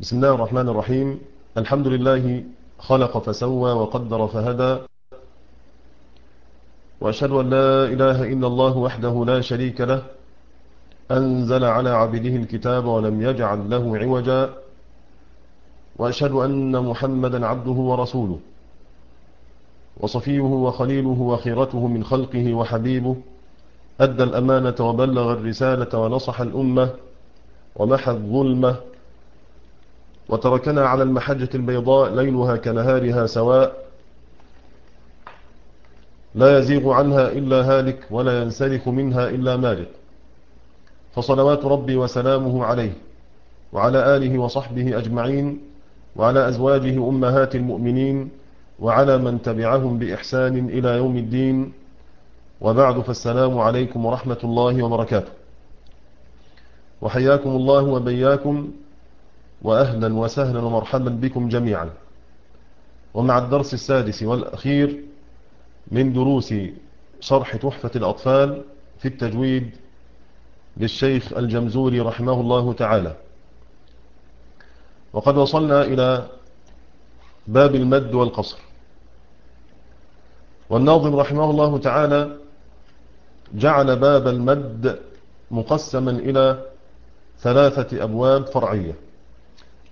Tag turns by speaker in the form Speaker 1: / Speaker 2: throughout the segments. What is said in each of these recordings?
Speaker 1: بسم الله الرحمن الرحيم. الحمد لله خلق فسوى وقدر فهدى. وأشهد أن لا إله إلا الله وحده لا شريك له. أنزل على عبده الكتاب ولم يجعل له عوجا. وأشهد أن محمدا عبده ورسوله. وصفيه وخليله وخيرته من خلقه وحبيبه. أدى الأمانة وبلغ الرسالة ونصح الأمة. ومحى الظلمة. وتركنا على المحجة البيضاء ليلها كنهارها سواء لا يزيغ عنها إلا هالك ولا ينسلك منها إلا مالك. فصلوات ربي وسلامه عليه وعلى آله وصحبه أجمعين وعلى أزواجه أمهات المؤمنين وعلى من تبعهم بإحسان إلى يوم الدين. وبعد فالسلام عليكم ورحمة الله وبركاته. وحياكم الله وبياكم. وأهلا وسهلا ومرحبا بكم جميعا. ومع الدرس السادس والأخير من دروس شرح تحفة الأطفال في التجويد للشيخ الجمزوري رحمه الله تعالى. وقد وصلنا إلى باب المد والقصر. والناظم رحمه الله تعالى جعل باب المد مقسما إلى ثلاثة أبواب فرعية.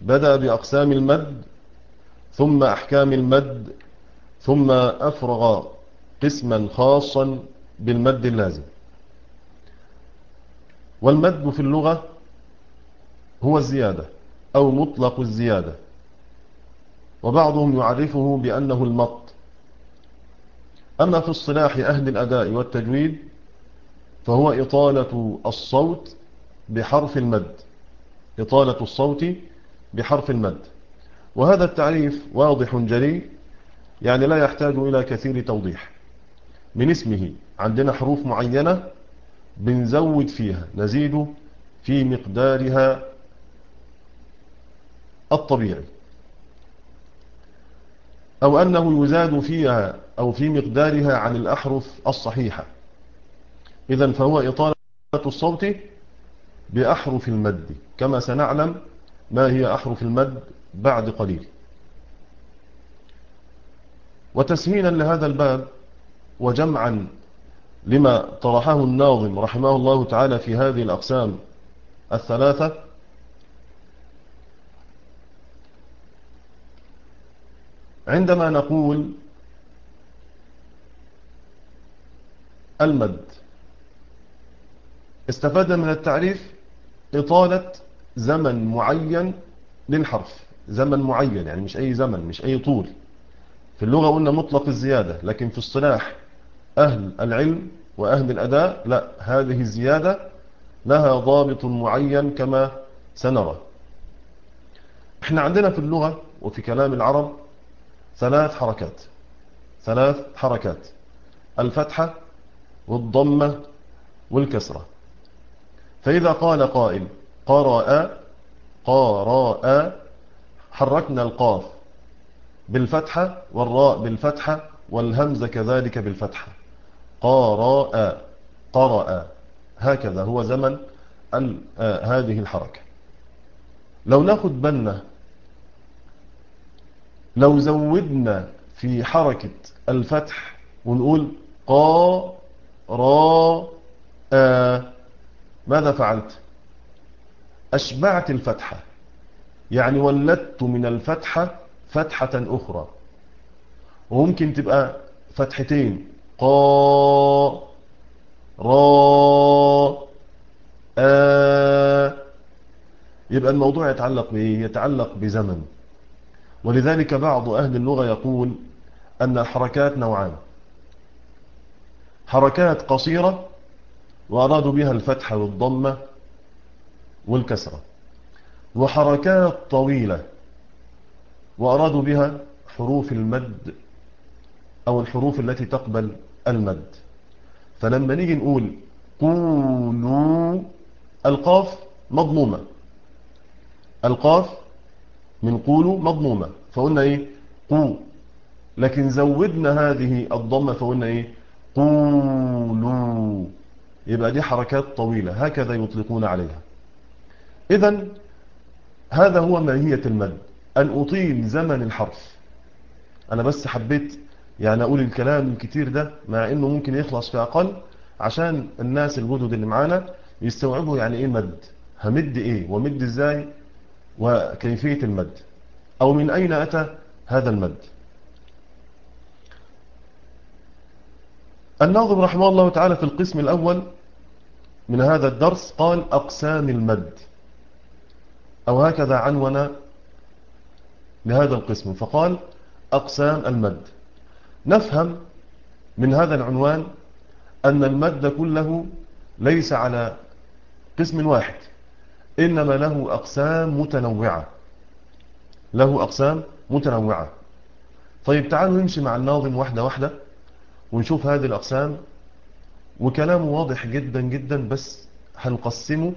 Speaker 1: بدأ بأقسام المد ثم أحكام المد ثم أفرغ قسما خاصا بالمد اللازم. والمد في اللغة هو الزيادة أو مطلق الزيادة وبعضهم يعرفه بأنه المط. أما في الصلاح أهل الأداء والتجويد فهو إطالة الصوت بحرف المد. إطالة الصوت بحرف المد. وهذا التعريف واضح جلي يعني لا يحتاج إلى كثير توضيح. من اسمه عندنا حروف معينة بنزود فيها نزيد في مقدارها الطبيعي. أو أنه يزاد فيها أو في مقدارها عن الأحرف الصحيحة. إذا فهو إطالة الصوت بأحرف المد كما سنعلم ما هي أحرف المد بعد قليل. وتسهيلا لهذا الباب وجمعا لما طرحه الناظم رحمه الله تعالى في هذه الأقسام الثلاثة عندما نقول المد. استفاد من التعريف إطالة زمن معين للحرف. زمن معين يعني مش أي زمن مش أي طول. في اللغة قلنا مطلق الزيادة لكن في الصلاح أهل العلم وأهل الأداء لا هذه الزيادة لها ضابط معين كما سنرى. إحنا عندنا في اللغة وفي كلام العرب ثلاث حركات ثلاث حركات الفتحة والضمة والكسرة. فإذا قال قائل قرأ قراء حركنا القاف بالفتحة والراء بالفتحة والهمزة كذلك بالفتحة. قراء قرأ هكذا هو زمن هذه الحركة. لو ناخد بالنا لو زودنا في حركة الفتح ونقول قا را آ ماذا فعلت؟ أشبعت الفتحة. يعني ولدت من الفتحة فتحة أخرى. وممكن تبقى فتحتين. قا را آ. يبقى الموضوع يتعلق بإيه؟ يتعلق بزمن. ولذلك بعض أهل اللغة يقول أن الحركات نوعان. حركات قصيرة وأرادوا بها الفتحة والضمة والكسرة. وحركات طويلة وأرادوا بها حروف المد أو الحروف التي تقبل المد. فلما نيجي نقول قولوا القاف مضمومة. القاف من قولوا مضمومة. فقلنا إيه؟ قو. لكن زودنا هذه الضمة فقلنا إيه؟ قولوا. يبقى دي حركات طويلة. هكذا يطلقون عليها. إذا هذا هو ماهية المد أن أطيل زمن الحرف أنا بس حبيت يعني أقول الكلام الكتير ده مع أنه ممكن يخلص في أقل عشان الناس الجدد اللي معانا يستوعبوا يعني إيه مد. همد إيه؟ ومد إزاي؟ وكيفية المد. أو من أين أتى هذا المد؟ الناظم رحمه الله تعالى في القسم الأول من هذا الدرس قال أقسام المد. أو هكذا عنون لهذا القسم. فقال أقسام المد. نفهم من هذا العنوان أن المد كله ليس على قسم واحد إنما له أقسام متنوعة. له أقسام متنوعة. طيب تعالوا نمشي مع الناظم واحدة واحدة ونشوف هذه الأقسام. وكلامه واضح جدا جدا بس هنقسمه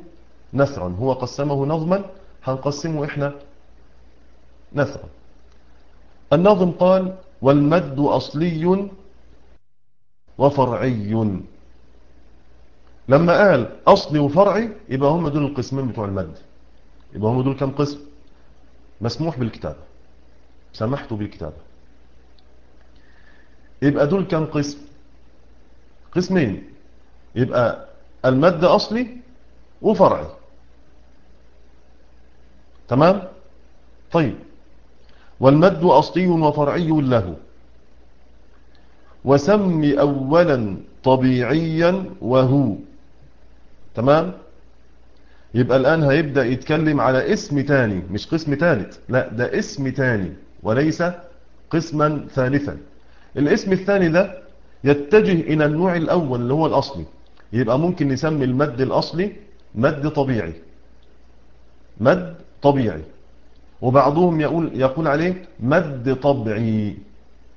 Speaker 1: نثرا هو قسمه نظما هنقسمه إحنا نثرا. الناظم قال والمد أصلي وفرعي. لما قال أصلي وفرعي يبقى هم دول القسمين بتوع المد. يبقى هم دول كم قسم؟ مسموح بالكتابة. سمحتوا بالكتابة. يبقى دول كم قسم؟ قسمين. يبقى المد أصلي وفرعي. تمام؟ طيب. والمد أصلي وفرعي له. وسم أولا طبيعيا وهو. تمام؟ يبقى الآن هيبدأ يتكلم على اسم تاني مش قسم ثالث لا ده اسم تاني وليس قسما ثالثا. الاسم الثاني ده يتجه إلى النوع الأول اللي هو الأصلي. يبقى ممكن نسمي المد الأصلي مد طبيعي. مد طبيعي. وبعضهم يقول, يقول عليه مد طبعي.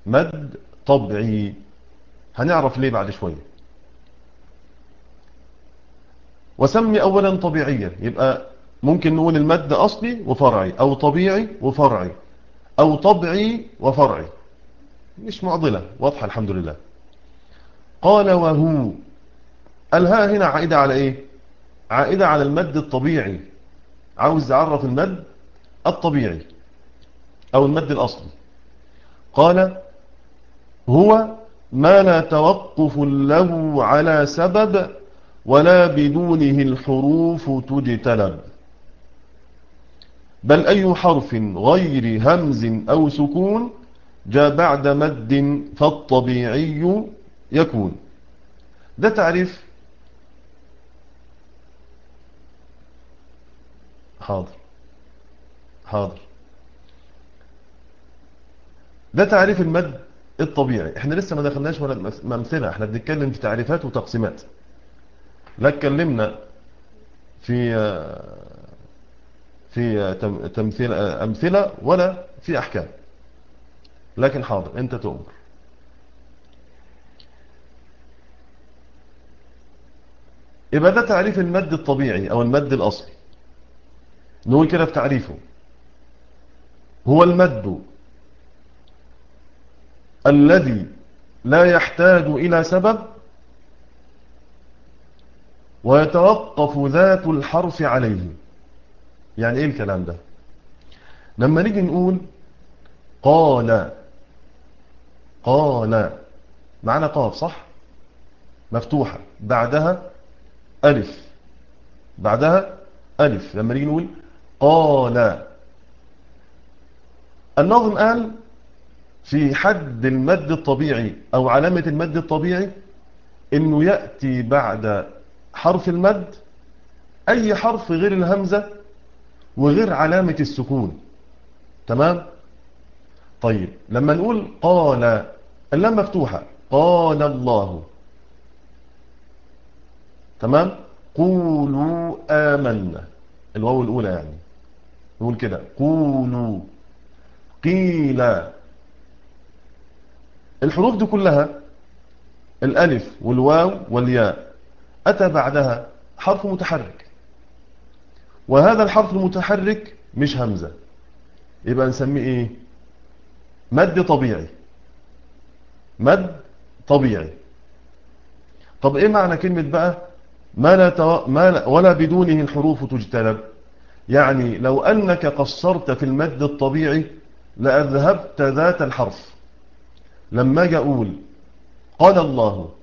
Speaker 1: مد طبعي. هنعرف ليه بعد شوية. وسمي أولا طبيعيا. يبقى ممكن نقول المد أصلي وفرعي أو طبيعي وفرعي أو طبعي وفرعي. مش معضلة واضحة الحمد لله. قال وهو. الهاء هنا عائدة على إيه؟ عائدة على المد الطبيعي. عاوز يعرف المد الطبيعي أو المد الأصلي. قال هو ما لا توقف له على سبب ولا بدونه الحروف تجتلب. بل أي حرف غير همز أو سكون جاء بعد مد فالطبيعي يكون. ده تعريف حاضر. حاضر. ده تعريف المد الطبيعي. إحنا لسه ما دخلناش ولا امثله إحنا بنتكلم في تعريفات وتقسيمات. لا اتكلمنا في في تمثيل أمثلة ولا في أحكام. لكن حاضر. أنت تؤمر. يبقى ده تعريف المد الطبيعي أو المد الأصلي. نقول كده في تعريفه. هو المد الذي لا يحتاج إلى سبب ويتوقف ذات الحرف عليه. يعني إيه الكلام ده؟ لما نيجي نقول قال قال معنا قاف صح؟ مفتوحة. بعدها ألف. بعدها ألف. لما نيجي نقول قال. النظم قال في حد المد الطبيعي أو علامة المد الطبيعي إنه يأتي بعد حرف المد أي حرف غير الهمزة وغير علامة السكون. تمام؟ طيب لما نقول قال اللام مفتوحة. قال الله. تمام؟ قولوا آمنا. الواو الأولى يعني. نقول كده. قولوا. قيل. الحروف دي كلها الألف والواو والياء أتى بعدها حرف متحرك. وهذا الحرف المتحرك مش همزة. يبقى نسميه إيه؟ مد طبيعي. مد طبيعي. طب إيه معنى كلمة بقى؟ ما لا. ما لا ولا بدونه الحروف تجتلب. يعني لو أنك قصرت في المد الطبيعي لأذهبت ذات الحرف. لما أجي أقول قال الله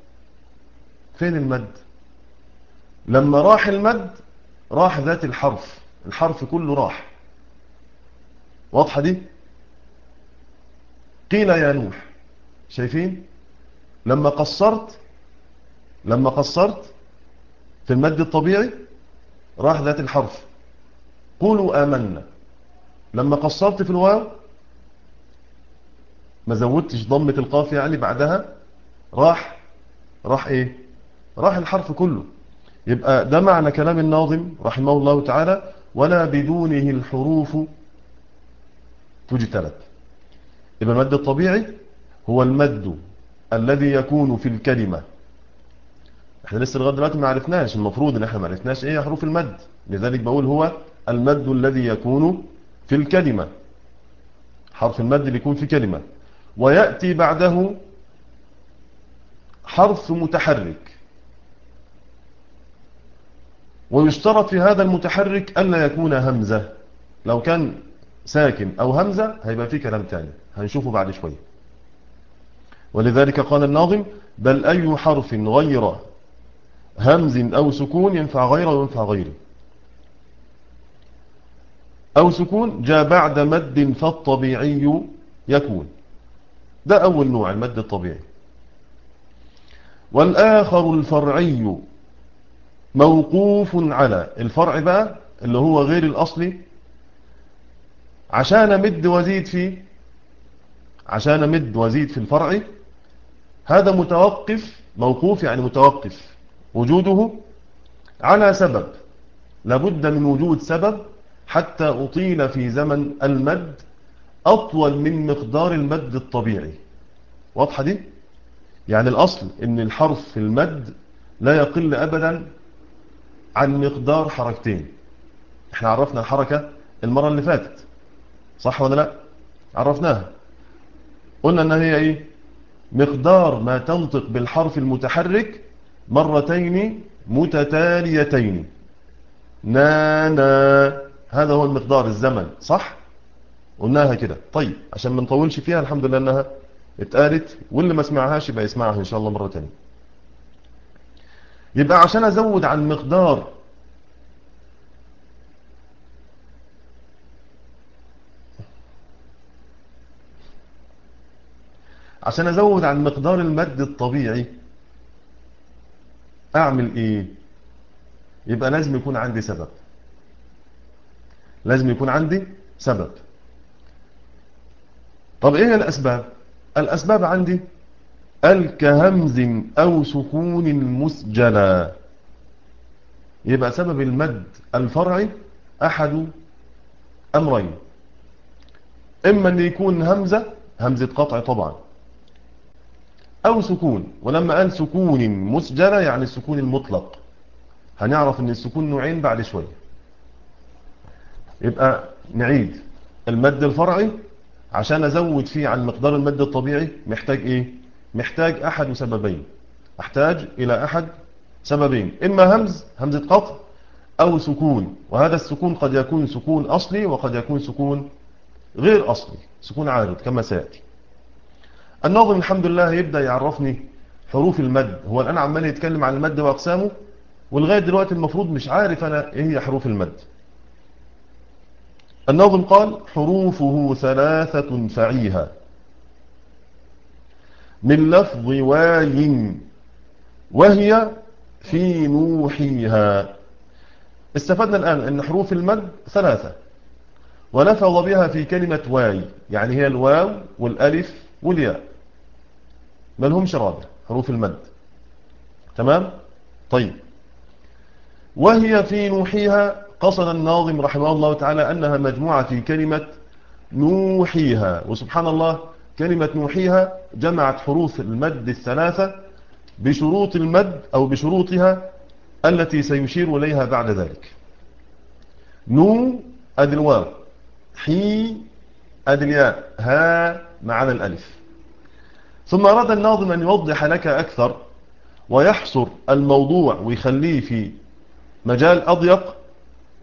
Speaker 1: فين المد؟ لما راح المد راح ذات الحرف الحرف كله راح. واضحة دي؟ قيل يا نوح شايفين؟ لما قصرت لما قصرت في المد الطبيعي راح ذات الحرف. قولوا آمنا. لما قصرت في الواو ما زودتش ضمة القاف يعني بعدها راح راح إيه؟ راح الحرف كله. يبقى ده معنى كلام الناظم رحمه الله تعالى ولا بدونه الحروف تجتلت. يبقى المد الطبيعي هو المد الذي يكون في الكلمة. إحنا لسه لغاية دلوقتي ما عرفناش المفروض إن إحنا ما عرفناش إيه حروف المد. لذلك بقول هو المد الذي يكون في الكلمة. حرف المد اللي يكون في كلمة. ويأتي بعده حرف متحرك. ويشترط في هذا المتحرك ألا يكون همزة. لو كان ساكن أو همزة هيبقى فيه كلام تاني. هنشوفه بعد شوية. ولذلك قال الناظم بل أي حرف غير همز أو سكون ينفع غيره وينفع غيره. أو سكون جاء بعد مد فالطبيعي يكون. ده أول نوع المد الطبيعي. والآخر الفرعي موقوف على. الفرع بقى اللي هو غير الأصلي عشان مد وزيد فيه عشان مد وزيد في الفرع هذا متوقف موقوف يعني متوقف. وجوده على سبب. لابد من وجود سبب حتى أطيل في زمن المد أطول من مقدار المد الطبيعي. واضحة دي؟ يعني الأصل أن الحرف في المد لا يقل أبدا عن مقدار حركتين. إحنا عرفنا الحركة المرة اللي فاتت صح ولا لا؟ عرفناها. قلنا إنها هي إيه؟ مقدار ما تنطق بالحرف المتحرك مرتين متتاليتين. نا نا. هذا هو المقدار الزمن صح؟ قلناها كده. طيب عشان ما نطولش فيها الحمد لله إنها اتقالت واللي ما سمعهاش يبقى يسمعها إن شاء الله مرة تانية. يبقى عشان أزود عن مقدار عشان أزود عن مقدار المد الطبيعي أعمل إيه؟ يبقى لازم يكون عندي سبب. لازم يكون عندي سبب. طب إيه الأسباب؟ الأسباب عندي الكهمز أو سكون مسجلا. يبقى سبب المد الفرعي أحد أمرين. إما أن يكون همزة همزة قطع طبعا. أو سكون ولما قال سكون مسجلة يعني السكون المطلق. هنعرف إن السكون نوعين بعد شوية. يبقى نعيد المد الفرعي عشان أزود فيه عن مقدار المد الطبيعي محتاج إيه؟ محتاج أحد سببين أحتاج إلى أحد سببين. إما همز همزة قطع أو سكون. وهذا السكون قد يكون سكون أصلي وقد يكون سكون غير أصلي سكون عارض كما سيأتي. الناظم الحمد لله يبدأ يعرفني حروف المد. هو الآن عمال يتكلم عن المد وأقسامه ولغاية دلوقتي المفروض مش عارف أنا إيه هي حروف المد. الناظم قال حروفه ثلاثة فعيها من لفظ واي وهي في نوحيها. استفدنا الآن أن حروف المد ثلاثة ولفظ بها في كلمة واي يعني هي الواو والألف والياء. ما لهمش رابع حروف المد؟ تمام؟ طيب. وهي في نوحيها قصد الناظم رحمه الله تعالى أنها مجموعة في كلمة نوحيها. وسبحان الله كلمة نوحيها جمعت حروف المد الثلاثة بشروط المد أو بشروطها التي سيشير إليها بعد ذلك. نو أدي الواو. حي أدي الياء. ها معنى الألف. ثم أراد الناظم أن يوضح لك أكثر ويحصر الموضوع ويخليه في مجال أضيق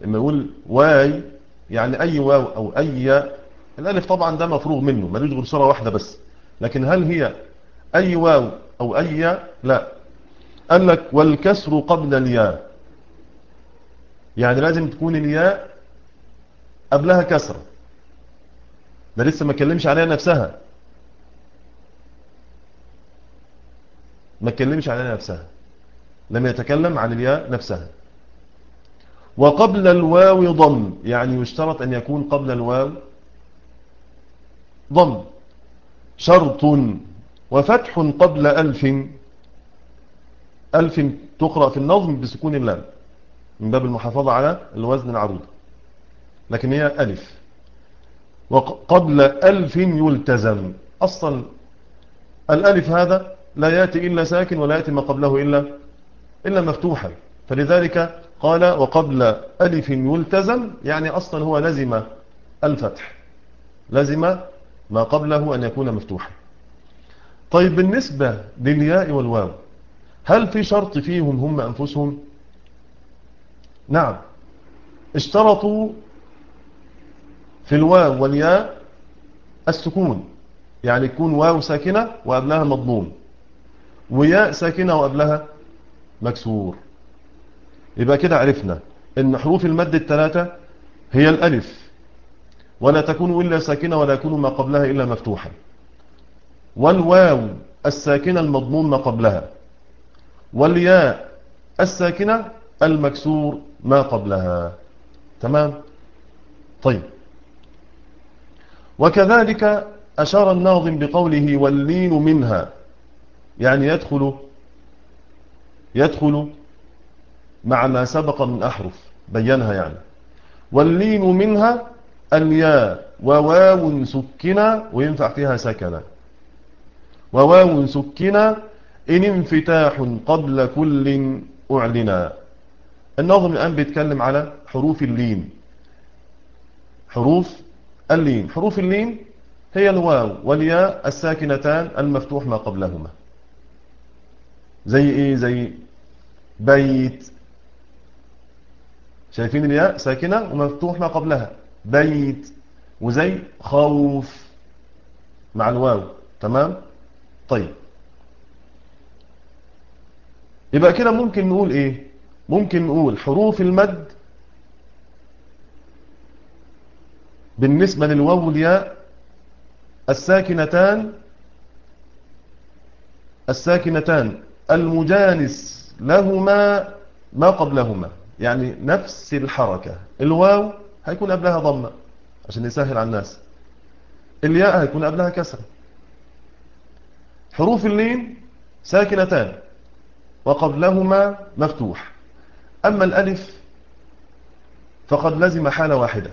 Speaker 1: لما يقول واي يعني أي واو أو أي الألف طبعا ده مفروغ منه ملوش غير صورة واحدة بس. لكن هل هي أي واو أو أي لا. قال لك والكسر قبل الياء. يعني لازم تكون الياء قبلها كسرة ده لسه ما كلمش عليها نفسها. ما كلمش عليها نفسها. لم يتكلم عن الياء نفسها. وقبل الواو ضم يعني يشترط أن يكون قبل الواو ضم. شرط وفتح قبل ألف. ألف تقرأ في النظم بسكون اللام من باب المحافظة على الوزن العروض. لكن هي ألف. وقبل ألف يلتزم. أصلا الألف هذا لا يأتي إلا ساكن ولا يأتي ما قبله إلا, إلا مفتوحا. فلذلك قال وقبل ألف يلتزم يعني أصلا هو لزم الفتح لزم ما قبله أن يكون مفتوحا. طيب بالنسبة للياء والواو هل في شرط فيهم هم أنفسهم؟ نعم. اشترطوا في الواو والياء السكون يعني يكون واو ساكنة وقبلها مضموم وياء ساكنة وقبلها مكسور. يبقى كده عرفنا إن حروف المد الثلاثة هي الألف ولا تكون إلا ساكنة ولا يكون ما قبلها إلا مفتوحا والواو الساكنة المضموم ما قبلها والياء الساكنة المكسور ما قبلها. تمام؟ طيب. وكذلك أشار الناظم بقوله واللين منها يعني يدخل يدخل مع ما سبق من أحرف بينها يعني. واللين منها الياء وواو سكنا وينفع فيها سكنا وواو سكنا إن انفتاح قبل كل أعلنا الناظم الآن بيتكلم على حروف اللين. حروف اللين. حروف اللين هي الواو والياء الساكنتان المفتوح ما قبلهما. زي إيه؟ زي بيت شايفين الياء ساكنة ومفتوح ما قبلها. بيت وزي خوف مع الواو. تمام؟ طيب. يبقى كده ممكن نقول إيه؟ ممكن نقول حروف المد بالنسبة للواو والياء الساكنتان الساكنتان المجانس لهما ما قبلهما. يعني نفس الحركة. الواو هيكون قبلها ضمة عشان يسهل على الناس. الياء هيكون قبلها كسر. حروف اللين ساكنتان وقبلهما مفتوح. أما الألف فقد لزم حالة واحدة.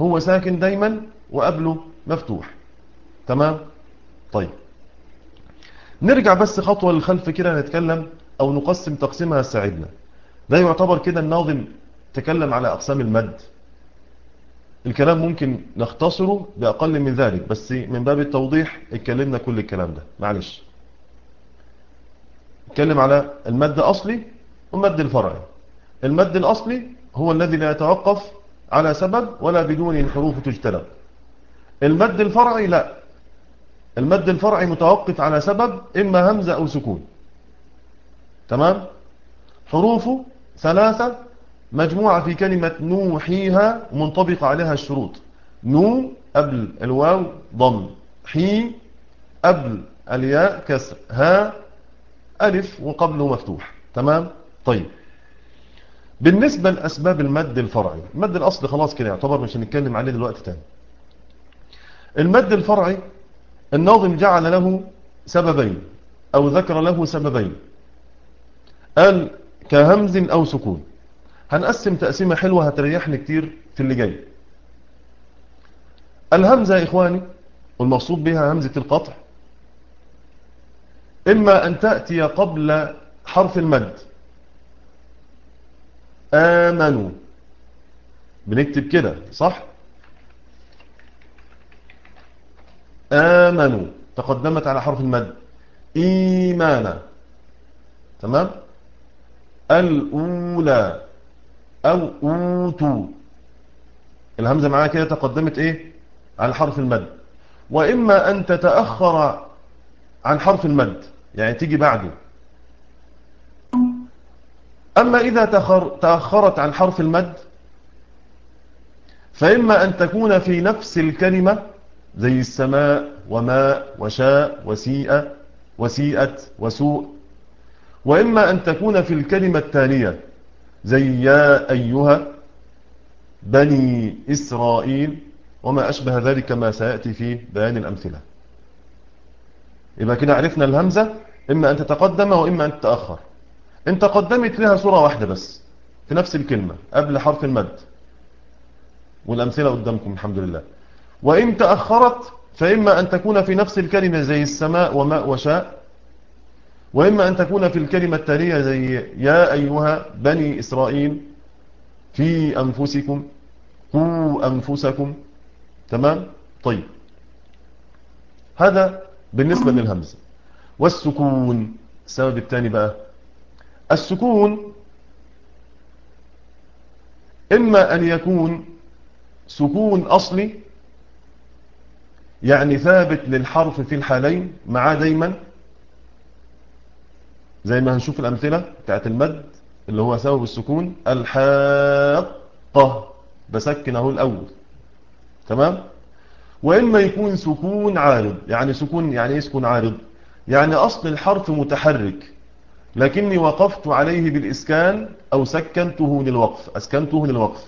Speaker 1: هو ساكن دايما وقبله مفتوح. تمام؟ طيب. نرجع بس خطوة للخلف كده نتكلم أو نقسم تقسيمها ساعدنا. ده يعتبر كده الناظم تكلم على أقسام المد. الكلام ممكن نختصره بأقل من ذلك بس من باب التوضيح اتكلمنا كل الكلام ده. معلش. اتكلم على المد الأصلي والمد الفرعي. المد الأصلي هو الذي لا يتوقف على سبب ولا بدون الحروف تجتلب. المد الفرعي لا. المد الفرعي متوقف على سبب إما همزة أو سكون. تمام؟ حروفه ثلاثة مجموعة في كلمة نوحيها منطبقة عليها الشروط. نو قبل الواو ضم. حي قبل الياء كسر. ها ألف وقبله مفتوح. تمام؟ طيب. بالنسبة لأسباب المد الفرعي المد الأصلي خلاص كده يعتبر مش هنتكلم عليه دلوقتي تاني. المد الفرعي الناظم جعل له سببين أو ذكر له سببين. قال كهمز أو سكون. هنقسم تقسيمة حلوة هتريحني كتير في اللي جاي. الهمزة يا إخواني والمقصود بها همزة القطع. إما أن تأتي قبل حرف المد. آمنوا. بنكتب كده صح؟ آمنوا. تقدمت على حرف المد. إيمانا. تمام؟ الأولى أو أوتوا الهمزة معاها كده تقدمت إيه؟ على حرف المد. وإما أن تتأخر عن حرف المد يعني تيجي بعده. أما إذا تأخرت عن حرف المد فإما أن تكون في نفس الكلمة زي السماء وماء وشاء وسيئة وسيئت وسوء. وإما أن تكون في الكلمة التالية زي يا أيها بني إسرائيل وما أشبه ذلك ما سيأتي في بيان الأمثلة. يبقى كده عرفنا الهمزة إما أن تتقدم وإما أن تتأخر. إن تقدمت لها صورة واحدة بس في نفس الكلمة قبل حرف المد. والأمثلة قدامكم الحمد لله. وإن تأخرت فإما أن تكون في نفس الكلمة زي السماء وماء وشاء وإما أن تكون في الكلمة التالية زي يا أيها بني إسرائيل في أنفسكم قوا أنفسكم. تمام؟ طيب. هذا بالنسبة للهمزة. والسكون السبب الثاني بقى. السكون إما أن يكون سكون أصلي يعني ثابت للحرف في الحالين معاه دايما زي ما هنشوف الأمثلة بتاعت المد اللي هو سبب السكون الحاقة. بسكن أهو الأول. تمام؟ وإما يكون سكون عارض. يعني سكون يعني إيه سكون عارض؟ يعني أصل الحرف متحرك. لكني وقفت عليه بالإسكان أو سكنته للوقف. أسكنته للوقف.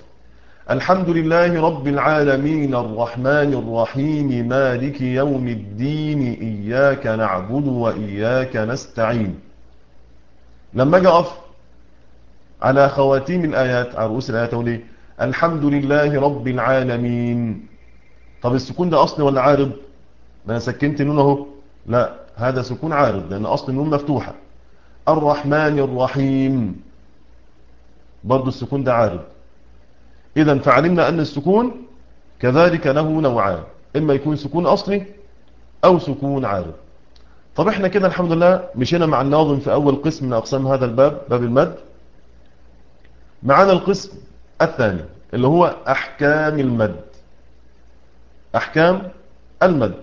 Speaker 1: الحمد لله رب العالمين الرحمن الرحيم مالك يوم الدين إياك نعبد وإياك نستعين. لما أجي أقف على خواتيم الآيات على رؤوس الآيات أقول الحمد لله رب العالمين. طب السكون ده أصلي ولا عارض؟ ما أنا سكنت نون أهو. لا هذا سكون عارض لأن أصل النون مفتوحة. الرحمن الرحيم. برضو السكون ده عارض. إذا فعلمنا أن السكون كذلك له نوعان. إما يكون سكون أصلي أو سكون عارض. طب إحنا كده الحمد لله مشينا مع الناظم في أول قسم من أقسام هذا الباب باب المد. معنا القسم الثاني اللي هو أحكام المد. أحكام المد.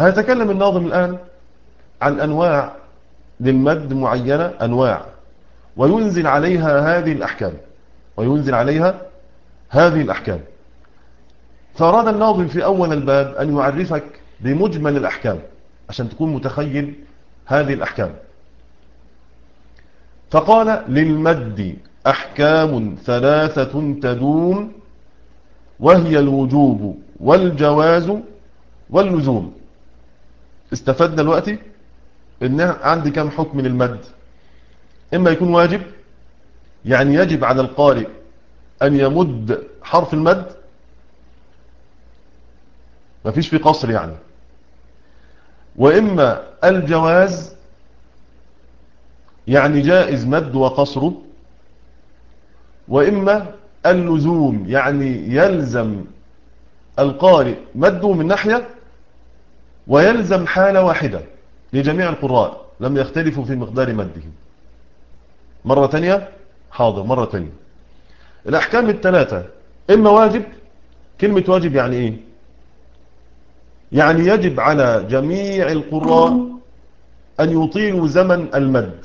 Speaker 1: هيتكلم الناظم الآن عن أنواع للمد معينة أنواع. وينزل عليها هذه الأحكام. وينزل عليها هذه الأحكام. فأراد الناظم في أول الباب أن يعرفك بمجمل الأحكام عشان تكون متخيل هذه الأحكام. فقال للمد أحكام ثلاثة تدوم وهي الوجوب والجواز واللزوم. استفدنا الوقت؟ إن عندي كم حكم للمد؟ إما يكون واجب يعني يجب على القارئ أن يمد حرف المد ما فيش في قصر يعني. وإما الجواز يعني جائز مد وقصره وإما اللزوم يعني يلزم القارئ مده من ناحية ويلزم حالة واحدة لجميع القراء لم يختلفوا في مقدار مده. مرة تانية؟ حاضر مرة تانية. الأحكام الثلاثة إما واجب كلمة واجب يعني إيه؟ يعني يجب على جميع القراء أن يطيلوا زمن المد.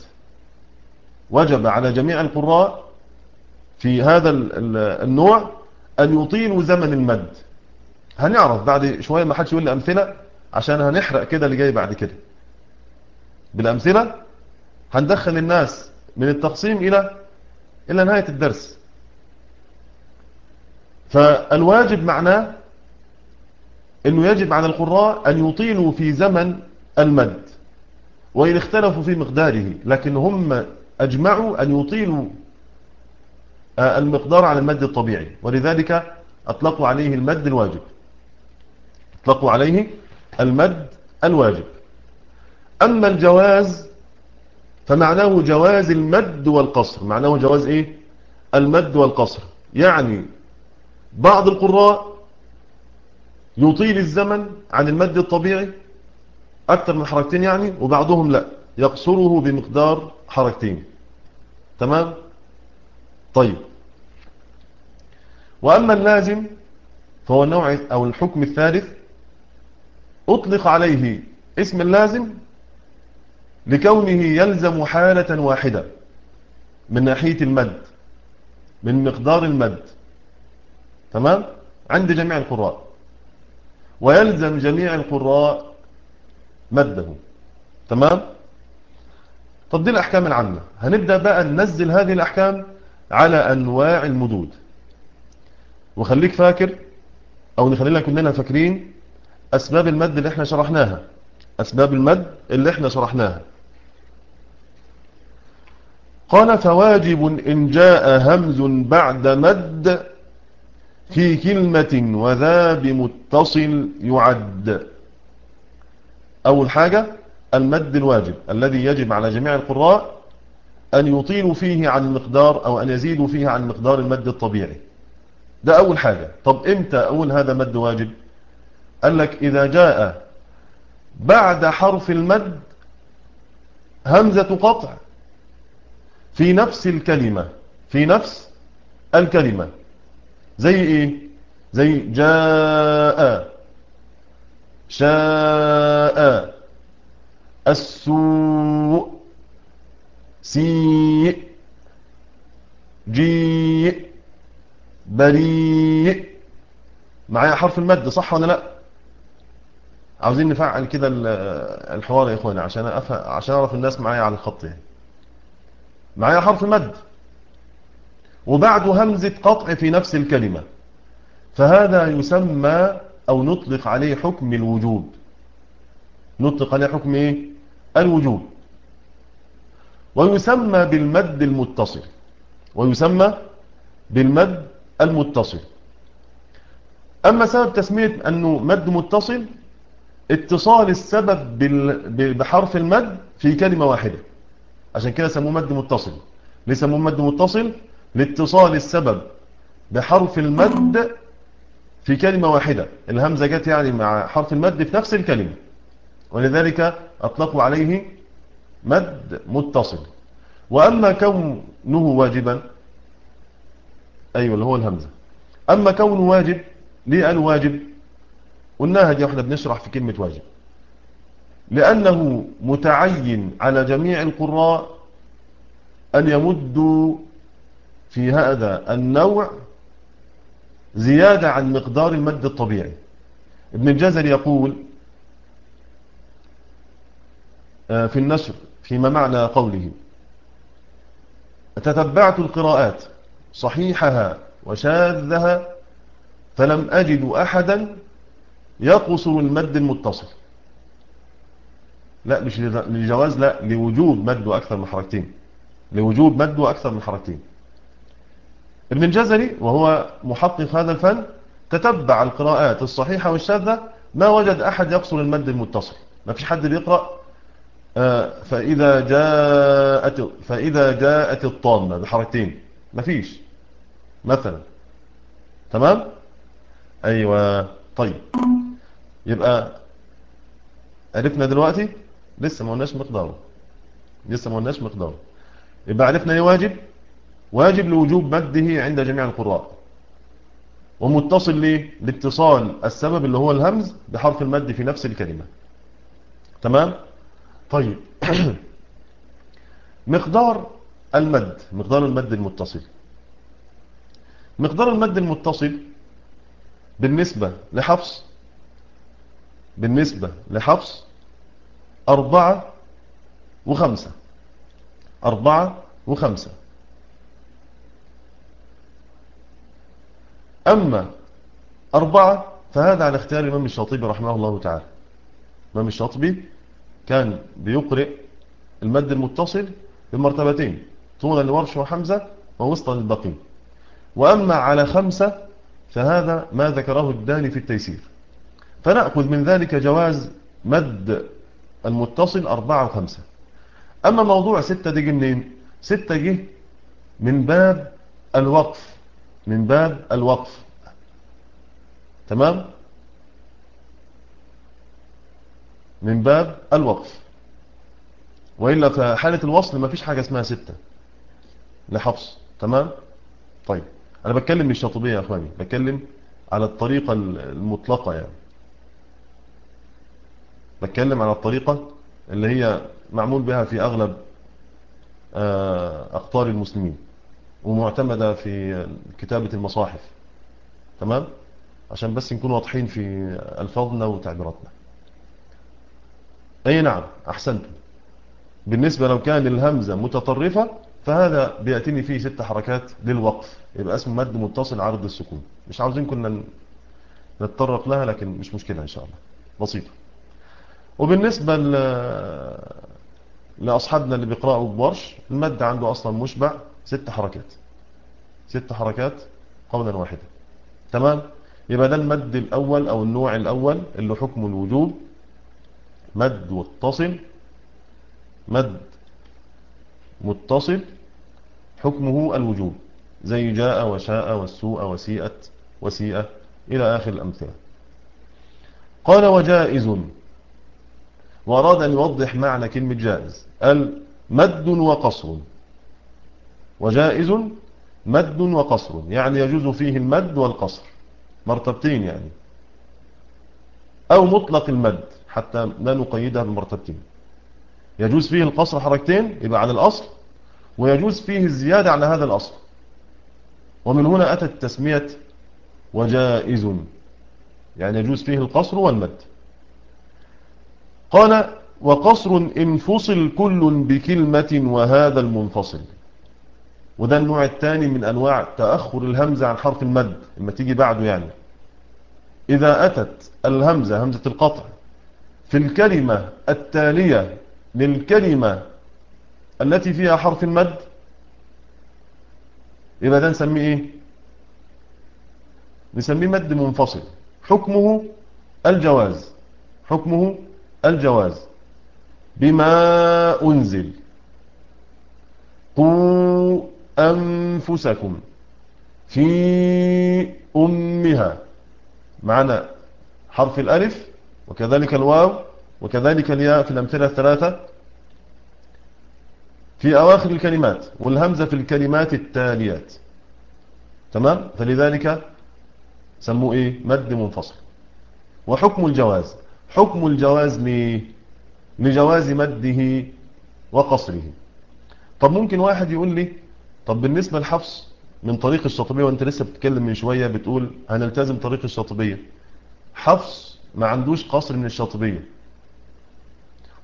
Speaker 1: وجب على جميع القراء في هذا النوع أن يطيلوا زمن المد. هنعرف بعد شوية ما حدش يقول لي أمثلة عشان هنحرق كده اللي جاي بعد كده. بالأمثلة هندخل الناس من التقسيم إلى إلى نهاية الدرس. فالواجب معناه أنه يجب على القراء أن يطيلوا في زمن المد وإن اختلفوا في مقداره لكن هم أجمعوا أن يطيلوا المقدار على المد الطبيعي ولذلك أطلقوا عليه المد الواجب. أطلقوا عليه المد الواجب. أما الجواز فمعناه جواز المد والقصر. معناه جواز إيه؟ المد والقصر. يعني بعض القراء يطيل الزمن عن المد الطبيعي؟ أكثر من حركتين يعني؟ وبعضهم لا. يقصره بمقدار حركتين. تمام؟ طيب. وأما اللازم فهو النوع أو الحكم الثالث أطلق عليه اسم اللازم لكونه يلزم حالة واحدة من ناحية المد من مقدار المد. تمام؟ عند جميع القراء. ويلزم جميع القراء مده. تمام؟ طب دي الأحكام العامة. هنبدأ بقى ننزل هذه الأحكام على أنواع المدود. وخليك فاكر أو نخلينا كلنا فاكرين أسباب المد اللي إحنا شرحناها. أسباب المد اللي إحنا شرحناها. قال فواجب إن جاء همز بعد مد في كلمة وذا بمتصل يعد. أول حاجة المد الواجب الذي يجب على جميع القراء أن يطيلوا فيه عن المقدار أو أن يزيدوا فيه عن مقدار المد الطبيعي. ده أول حاجة. طب إمتى أقول هذا مد واجب؟ قال لك إذا جاء بعد حرف المد همزة قطع في نفس الكلمة في نفس الكلمة. زي إيه؟ زي جاء. شاء. السوء. سيء. جيء. بريء. معايا حرف المد صح ولا لا؟ عاوزين نفعل كده الحوار يا اخوانا عشان أفهم عشان أعرف الناس معايا على الخط يعني. معايا حرف مد وبعده همزة قطع في نفس الكلمة. فهذا يسمى أو نطلق عليه حكم الوجوب. نطلق عليه حكم إيه؟ الوجوب. ويسمى بالمد المتصل. ويسمى بالمد المتصل. أما سبب تسمية أنه مد متصل اتصال السبب بحرف المد في كلمة واحدة. عشان كده سموه مد متصل. ليه سموه مد متصل؟ لاتصال السبب بحرف المد في كلمة واحدة. الهمزة جت يعني مع حرف المد في نفس الكلمة. ولذلك أطلقوا عليه مد متصل. وأما كونه واجبا أيوة اللي هو الهمزة. أما كونه واجب ليه قالوا واجب؟ قلناها دي وإحنا بنشرح في كلمة واجب. لأنه متعين على جميع القراء أن يمدوا في هذا النوع زيادة عن مقدار المد الطبيعي. ابن الجزر يقول آه، في النشر فيما معنى قوله تتبعت القراءات صحيحها وشاذها فلم أجد أحدا يقصر المد المتصل. لا مش لجواز لا لوجود مد أكثر من حركتين لوجود مد أكثر من حركتين. ابن الجزري وهو محقق هذا الفن تتبع القراءات الصحيحة والشاذة ما وجد أحد يقصر المد المتصل. ما فيش حد بيقرأ آه، فإذا جاءت فإذا جاءت الطامة بحركتين. ما فيش. مثلا. تمام؟ أيوة. طيب. يبقى عرفنا دلوقتي؟ لسه ما قلناش مقداره. لسه ما قلناش مقداره. يبقى عرفنا إيه واجب واجب لوجوب مده عند جميع القراء. ومتصل ليه؟ لاتصال السبب اللي هو الهمز بحرف المد في نفس الكلمة. تمام؟ طيب. مقدار المد مقدار المد المتصل. مقدار المد المتصل بالنسبة لحفص بالنسبة لحفص أربعة وخمسة. أربعة وخمسة. أما أربعة فهذا على اختيار الإمام الشاطبي رحمه الله تعالى. الإمام الشاطبي كان بيقرئ المد المتصل بمرتبتين طولا لورش وحمزة ووسطا للبقي وأما على خمسة فهذا ما ذكره الداني في التيسير. فنأخذ من ذلك جواز مد المتصل أربعة وخمسة. أما موضوع ستة دي منين؟ ستة جه من باب الوقف. من باب الوقف. تمام؟ من باب الوقف. وإلا في حالة الوصل ما فيش حاجة اسمها ستة لحفص تمام؟ طيب. أنا بتكلم مش شاطبية يا أخواني بتكلم على الطريقة المطلقة يعني. بتكلم على الطريقة اللي هي معمول بها في أغلب أقطار المسلمين. ومعتمدة في كتابة المصاحف. تمام؟ عشان بس نكون واضحين في ألفاظنا وتعبيراتنا. أي نعم أحسنتم. بالنسبة لو كان الهمزة متطرفة فهذا بيأتيني فيه ست حركات للوقف. يبقى اسمه مد متصل عرض السكون. مش عاوزين كنا نتطرق لها لكن مش مشكلة إن شاء الله. بسيطة. وبالنسبة لأصحابنا اللي بيقرأوا بورش المد عنده أصلا مشبع. ست حركات. ست حركات قولا واحدا. تمام؟ يبقى ده المد الأول أو النوع الأول اللي حكم الوجوب مد متصل مد متصل حكمه الوجوب زي جاء وشاء والسوء وسيئت وسيئة إلى آخر الأمثلة. قال وجائز. وأراد أن يوضح معنى كلمة جائز. قال مد وقصر. وجائز مد وقصر. يعني يجوز فيه المد والقصر. مرتبتين يعني. أو مطلق المد حتى لا نقيدها بالمرتبتين. يجوز فيه القصر حركتين يبقى على الأصل ويجوز فيه الزيادة على هذا الأصل. ومن هنا أتت تسمية وجائز. يعني يجوز فيه القصر والمد. قال وقصر انفصل كل بكلمة وهذا المنفصل. وده النوع الثاني من أنواع تأخر الهمزة عن حرف المد لما تيجي بعده يعني. إذا أتت الهمزة همزة القطع في الكلمة التالية للكلمة التي فيها حرف المد يبقى ده نسميه إيه؟ نسميه مد منفصل. حكمه الجواز حكمه الجواز. بما أنزل. قوا أنفسكم في أمها. معنا حرف الألف وكذلك الواو وكذلك الياء في الأمثلة الثلاثة. في أواخر الكلمات والهمزة في الكلمات التاليات. تمام؟ فلذلك سموه إيه؟ مد منفصل. وحكم الجواز. حكم الجواز لجواز مده وقصره. طب ممكن واحد يقول لي طب بالنسبة للحفص من طريق الشاطبية وأنت لسه بتتكلم من شوية بتقول هنلتزم طريق الشاطبية. حفص ما عندوش قصر من الشاطبية.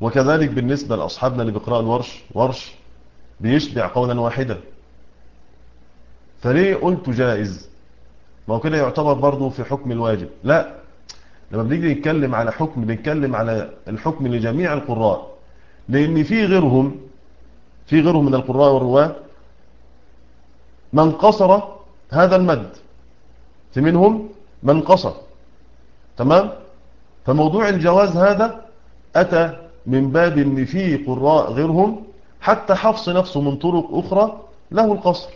Speaker 1: وكذلك بالنسبة لأصحابنا اللي بيقرأوا الورش ورش بيشبع قولا واحدا. فليه قلت جائز؟ ما هو كده يعتبر برضه في حكم الواجب. لا لما بنيجي نتكلم على حكم بنتكلم على الحكم لجميع القراء. لأن في غيرهم في غيرهم من القراء والرواة من قصر هذا المد. في منهم من قصر. تمام؟ فموضوع الجواز هذا أتى من باب إن في قراء غيرهم حتى حفص نفسه من طرق أخرى له القصر.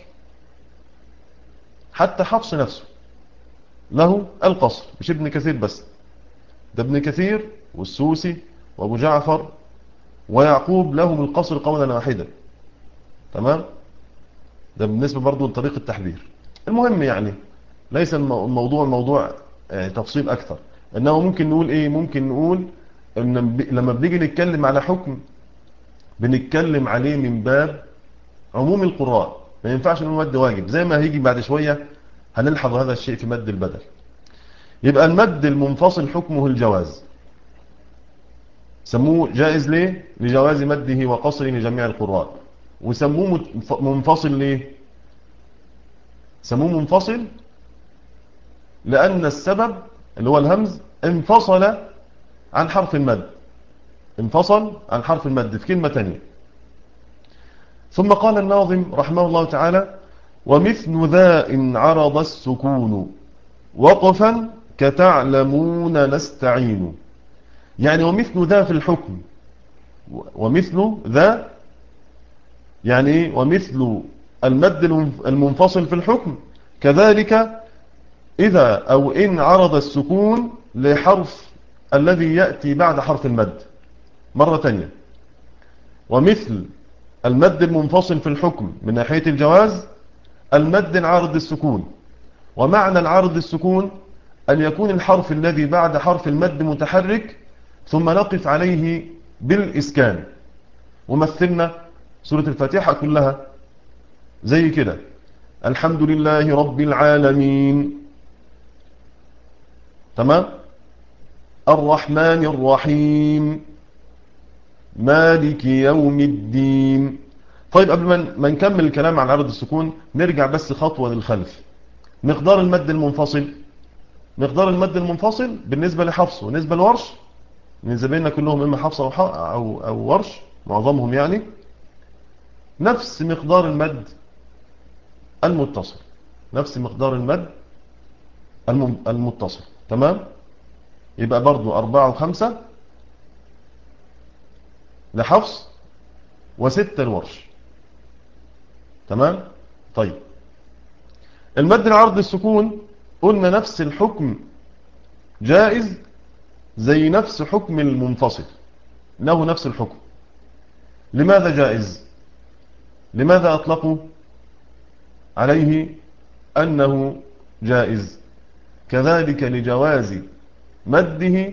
Speaker 1: حتى حفص نفسه له القصر. مش ابن كثير بس. ده ابن كثير والسوسي وأبو جعفر ويعقوب لهم القصر قولا واحدا. تمام؟ ده بالنسبة برضو لطريق التحذير. المهم يعني ليس الموضوع موضوع تفصيل أكثر. إنه ممكن نقول إيه؟ ممكن نقول إن لما بنيجي نتكلم على حكم بنتكلم عليه من باب عموم القراء. ما ينفعش نقول مد واجب. زي ما هيجي بعد شوية هنلحظ هذا الشيء في مد البدل. يبقى المد المنفصل حكمه الجواز. سموه جائز ليه؟ لجواز مده وقصره لجميع القراء. وسموه منفصل ليه؟ سموه منفصل لأن السبب اللي هو الهمز انفصل عن حرف المد. انفصل عن حرف المد في كلمة تانية. ثم قال الناظم رحمه الله تعالى ومثل ذا إن عرض السكون وقفا كتعلمون نستعين. يعني ومثل ذا في الحكم. ومثل ذا يعني ومثل المد المنفصل في الحكم. كذلك إذا أو إن عرض السكون لحرف الذي يأتي بعد حرف المد. مرة تانية. ومثل المد المنفصل في الحكم من ناحية الجواز المد العارض السكون. ومعنى العارض السكون أن يكون الحرف الذي بعد حرف المد متحرك ثم نقف عليه بالإسكان. ومثلنا سورة الفاتحة كلها زي كده. الحمد لله رب العالمين. تمام؟ الرحمن الرحيم. مالك يوم الدين. طيب قبل ما نكمل الكلام عن عرض السكون نرجع بس خطوة للخلف. مقدار المد المنفصل. مقدار المد المنفصل بالنسبة لحفص وبالنسبة لورش. من زميلنا كلهم إما حفص أو, أو ورش معظمهم يعني نفس مقدار المد المتصل. نفس مقدار المد المتصل. تمام؟ يبقى برضو أربعة وخمسة لحفص وستة الورش تمام؟ طيب. المد العرض السكون قلنا نفس الحكم جائز زي نفس حكم المنفصل. له نفس الحكم. لماذا جائز؟ لماذا أطلقوا عليه أنه جائز؟ كذلك لجواز مده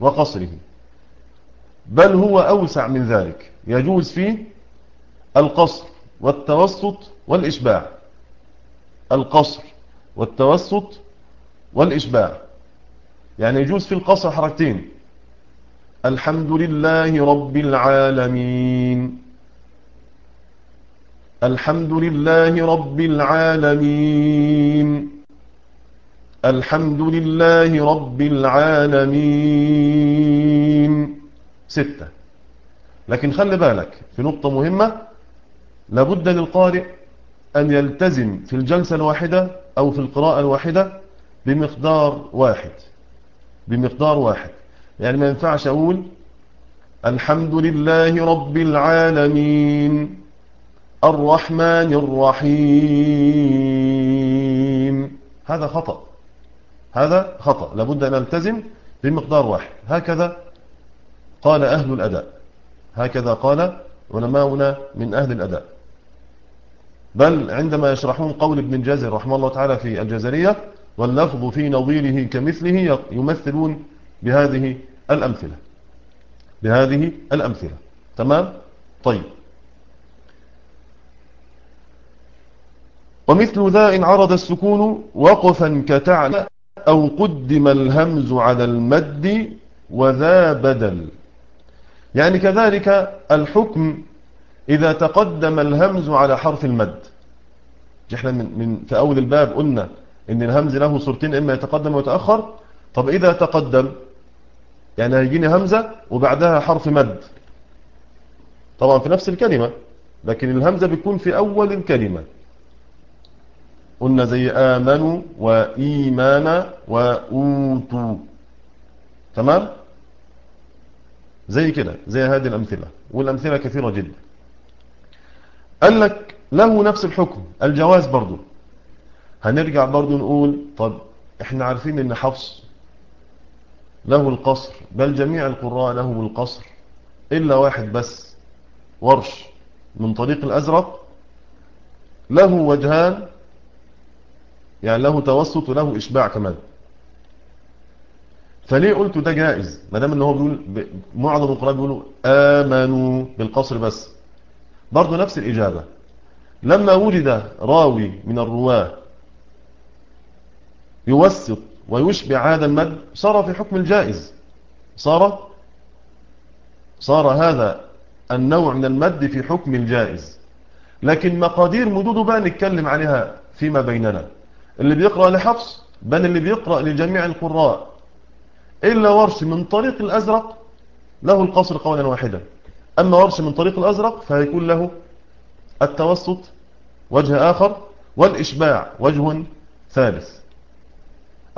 Speaker 1: وقصره. بل هو أوسع من ذلك. يجوز فيه القصر والتوسط والإشباع. القصر والتوسط والإشباع. يعني يجوز في القصر حركتين. الحمد لله رب العالمين. الحمد لله رب العالمين. الحمد لله رب العالمين. ستة. لكن خلي بالك في نقطة مهمة لابد للقارئ أن يلتزم في الجلسة الواحدة أو في القراءة الواحدة بمقدار واحد. بمقدار واحد. يعني ما ينفعش أقول الحمد لله رب العالمين. الرحمن الرحيم. هذا خطأ. هذا خطأ. لابد أن نلتزم بمقدار واحد. هكذا قال أهل الأداء. هكذا قال علماؤنا من أهل الأداء. بل عندما يشرحون قول ابن الجزر رحمه الله تعالى في الجزرية واللفظ في نظيره كمثله يمثلون بهذه الأمثلة. بهذه الأمثلة. تمام؟ طيب. ومثل ذا إن عرض السكون وقفا كتعلى أو قدم الهمز على المد وذا بدل. يعني كذلك الحكم إذا تقدم الهمز على حرف المد. إحنا من, من في أول الباب قلنا إن الهمز له صورتين إما يتقدم ويتأخر. طب إذا تقدم يعني هيجيني همزة وبعدها حرف مد. طبعا في نفس الكلمة لكن الهمزة بتكون في أول الكلمة. قلنا زي آمنوا وإيمانا وأوتوا. تمام؟ زي كده زي هذه الأمثلة والأمثلة كثيرة جدا. قال لك له نفس الحكم الجواز برضو. هنرجع برضو نقول طب إحنا عارفين إن حفص له القصر بل جميع القراء له القصر إلا واحد بس ورش من طريق الأزرق له وجهان يعني له توسط وله إشباع كمان. فليه قلت ده جائز؟ ما دام إن هو بيقول معظم القراء بيقولوا آمنوا بالقصر بس. برضه نفس الإجابة. لما وجد راوي من الرواة يوسط ويشبع هذا المد صار في حكم الجائز. صار؟ صار هذا النوع من المد في حكم الجائز. لكن مقادير مدوده بقى نتكلم عليها فيما بيننا. اللي بيقرأ لحفص بل اللي بيقرأ لجميع القراء. إلا ورش من طريق الأزرق له القصر قولا واحدا. أما ورش من طريق الأزرق فهيكون له التوسط وجه آخر والإشباع وجه ثالث.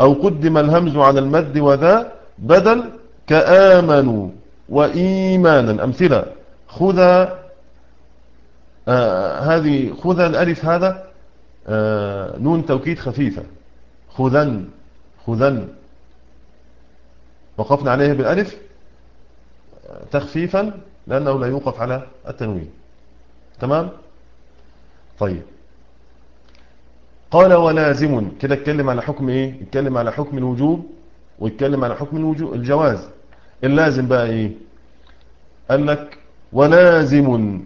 Speaker 1: أو قدم الهمز على المد وذا بدل كآمنوا وإيمانا. أمثلة خذ آه هذه خذ الألف هذا. آه نون توكيد خفيفة. خذن خذن. وقفنا عليه بالألف. تخفيفا لأنه لا يوقف على التنوين. تمام؟ طيب. قال ولازم. كده اتكلم على حكم إيه؟ اتكلم على حكم الوجوب واتكلم على حكم الوجوب الجواز. اللازم بقى إيه؟ قال لك ولازم.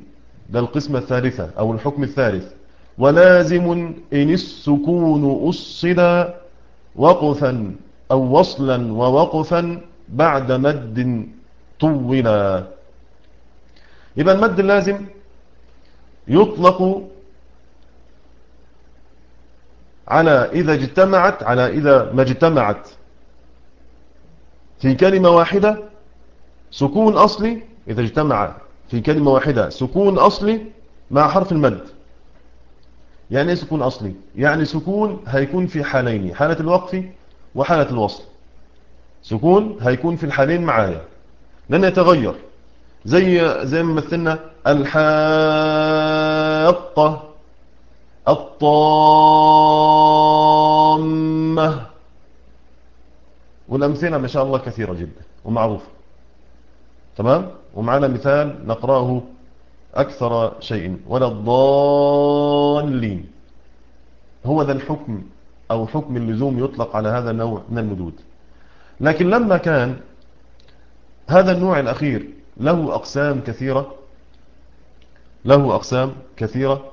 Speaker 1: ده القسمة الثالثة أو الحكم الثالث. ولازم إن السكون أصل وقفا أو وصلا ووقفا بعد مد طولا. يبقى المد اللازم يطلق على إذا اجتمعت على إذا ما اجتمعت. في كلمة واحدة سكون أصلي إذا اجتمع في كلمة واحدة سكون أصلي مع حرف المد. يعني إيه سكون أصلي؟ يعني سكون هيكون في حالين حالة الوقف وحالة الوصل. سكون هيكون في الحالين معايا. لن يتغير. زي زي ما مثلنا الحاقة الطامة. والأمثلة ما شاء الله كثيرة جدا ومعروفة. تمام؟ ومعنا مثال نقرأه أكثر شيء ولا الضالين. هو ذا الحكم أو حكم اللزوم يطلق على هذا النوع من المدود لكن لما كان هذا النوع الأخير له أقسام كثيرة له أقسام كثيرة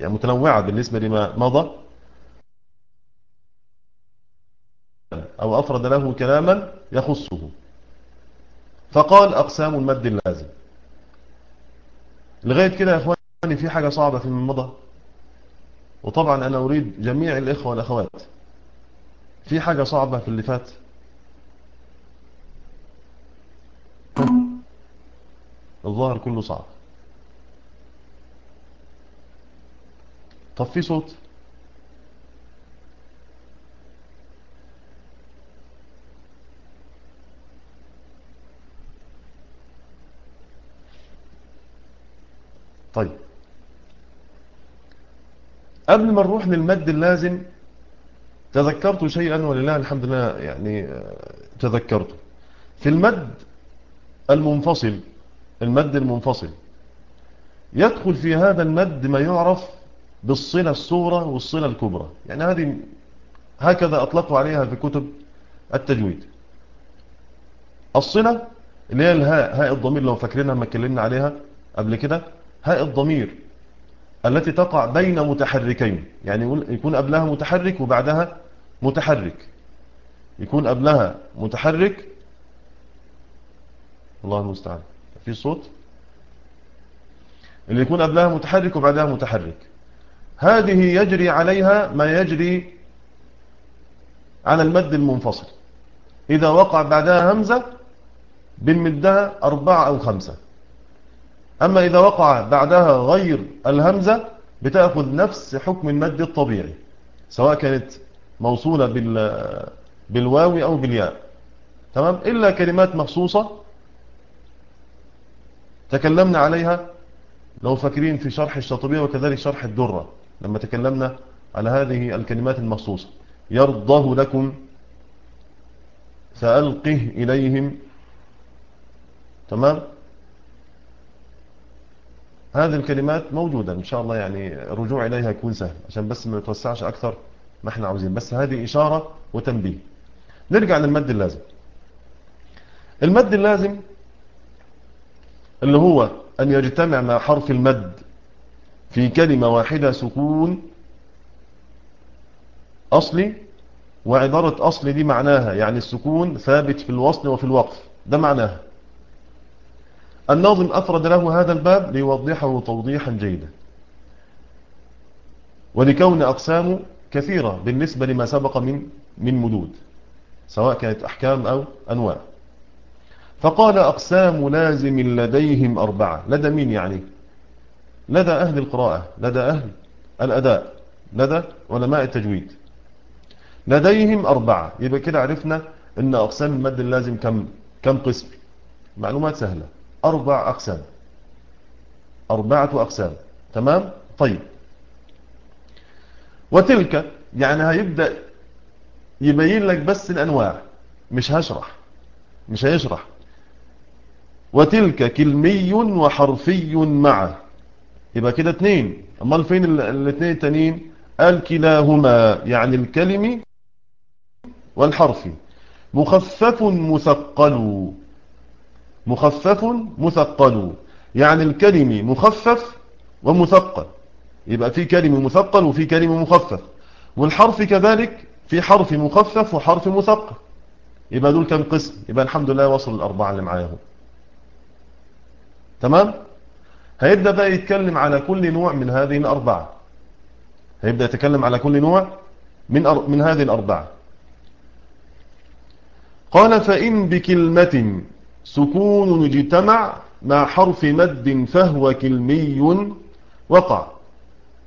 Speaker 1: يعني متنوعة بالنسبة لما مضى أو أفرد له كلاما يخصه. فقال أقسام المد اللازم. لغاية كده يا أخواني في حاجة صعبة في المضى وطبعا أنا أريد جميع الإخوة والأخوات في حاجة صعبة في اللي فات. الظاهر كله صعب. طب في صوت؟ طيب. قبل ما نروح للمد اللازم تذكرت شيئا ولله الحمد لله يعني تذكرته في المد المنفصل المد المنفصل يدخل في هذا المد ما يعرف بالصلة الصغرى والصلة الكبرى. يعني هذه هكذا أطلقوا عليها في كتب التجويد. الصلة اللي هي الهاء هاء الضمير لو فاكرينها ما اتكلمنا عليها قبل كده. هاء الضمير التي تقع بين متحركين. يعني يكون قبلها متحرك وبعدها متحرك. يكون قبلها متحرك. الله المستعان. في صوت؟ اللي يكون قبلها متحرك وبعدها متحرك. هذه يجري عليها ما يجري على المد المنفصل. إذا وقع بعدها همزة بنمدها أربعة أو خمسة. أما إذا وقع بعدها غير الهمزة بتأخذ نفس حكم المد الطبيعي سواء كانت موصولة بال بالواو أو بالياء. تمام؟ إلا كلمات مخصوصة تكلمنا عليها لو فاكرين في شرح الشاطبية وكذلك شرح الدرة لما تكلمنا على هذه الكلمات المخصوصة. يرضه لكم فألقه إليهم. تمام؟ هذه الكلمات موجودة إن شاء الله يعني الرجوع إليها يكون سهل عشان بس ما نتوسعش أكثر ما إحنا عاوزين. بس هذه إشارة وتنبيه. نرجع للمد اللازم. المد اللازم اللي هو أن يجتمع مع حرف المد في كلمة واحدة سكون أصلي وعبارة أصلي دي معناها يعني السكون ثابت في الوصل وفي الوقف. ده معناها. الناظم أفرد له هذا الباب ليوضحه توضيحا جيدا. ولكون أقسامه كثيرة بالنسبة لما سبق من من مدود سواء كانت أحكام أو أنواع. فقال أقسام لازم لديهم أربعة. لدى مين يعني؟ لدى أهل القراءة لدى أهل الأداء لدى علماء التجويد. لديهم أربعة. يبقى كده عرفنا أن أقسام المد اللازم كم, كم قسم. معلومات سهلة. أربع أقسام. أربعة أقسام. تمام؟ طيب. وتلك يعني هيبدأ يبين لك بس الأنواع. مش هشرح. مش هيشرح. وتلك كلمي وحرفي معه يبقى كده اتنين. أمال فين الاثنين التانيين؟ قال كلاهما يعني الكلم والحرف مخفف مثقل. مخفف مثقل. يعني الكلم مخفف ومثقل. يبقى في كلم مثقل وفي كلم مخفف. والحرف كذلك في حرف مخفف وحرف مثقل. يبقى دول كم قسم؟ يبقى الحمد لله وصل الأربعة اللي معاهم. تمام؟ هيبدأ بقى يتكلم على كل نوع من هذه الأربعة. هيبدأ يتكلم على كل نوع من, أر... من هذه الأربعة. قال فإن بكلمة سكون اجتمع مع حرف مد فهو كلمي وقع.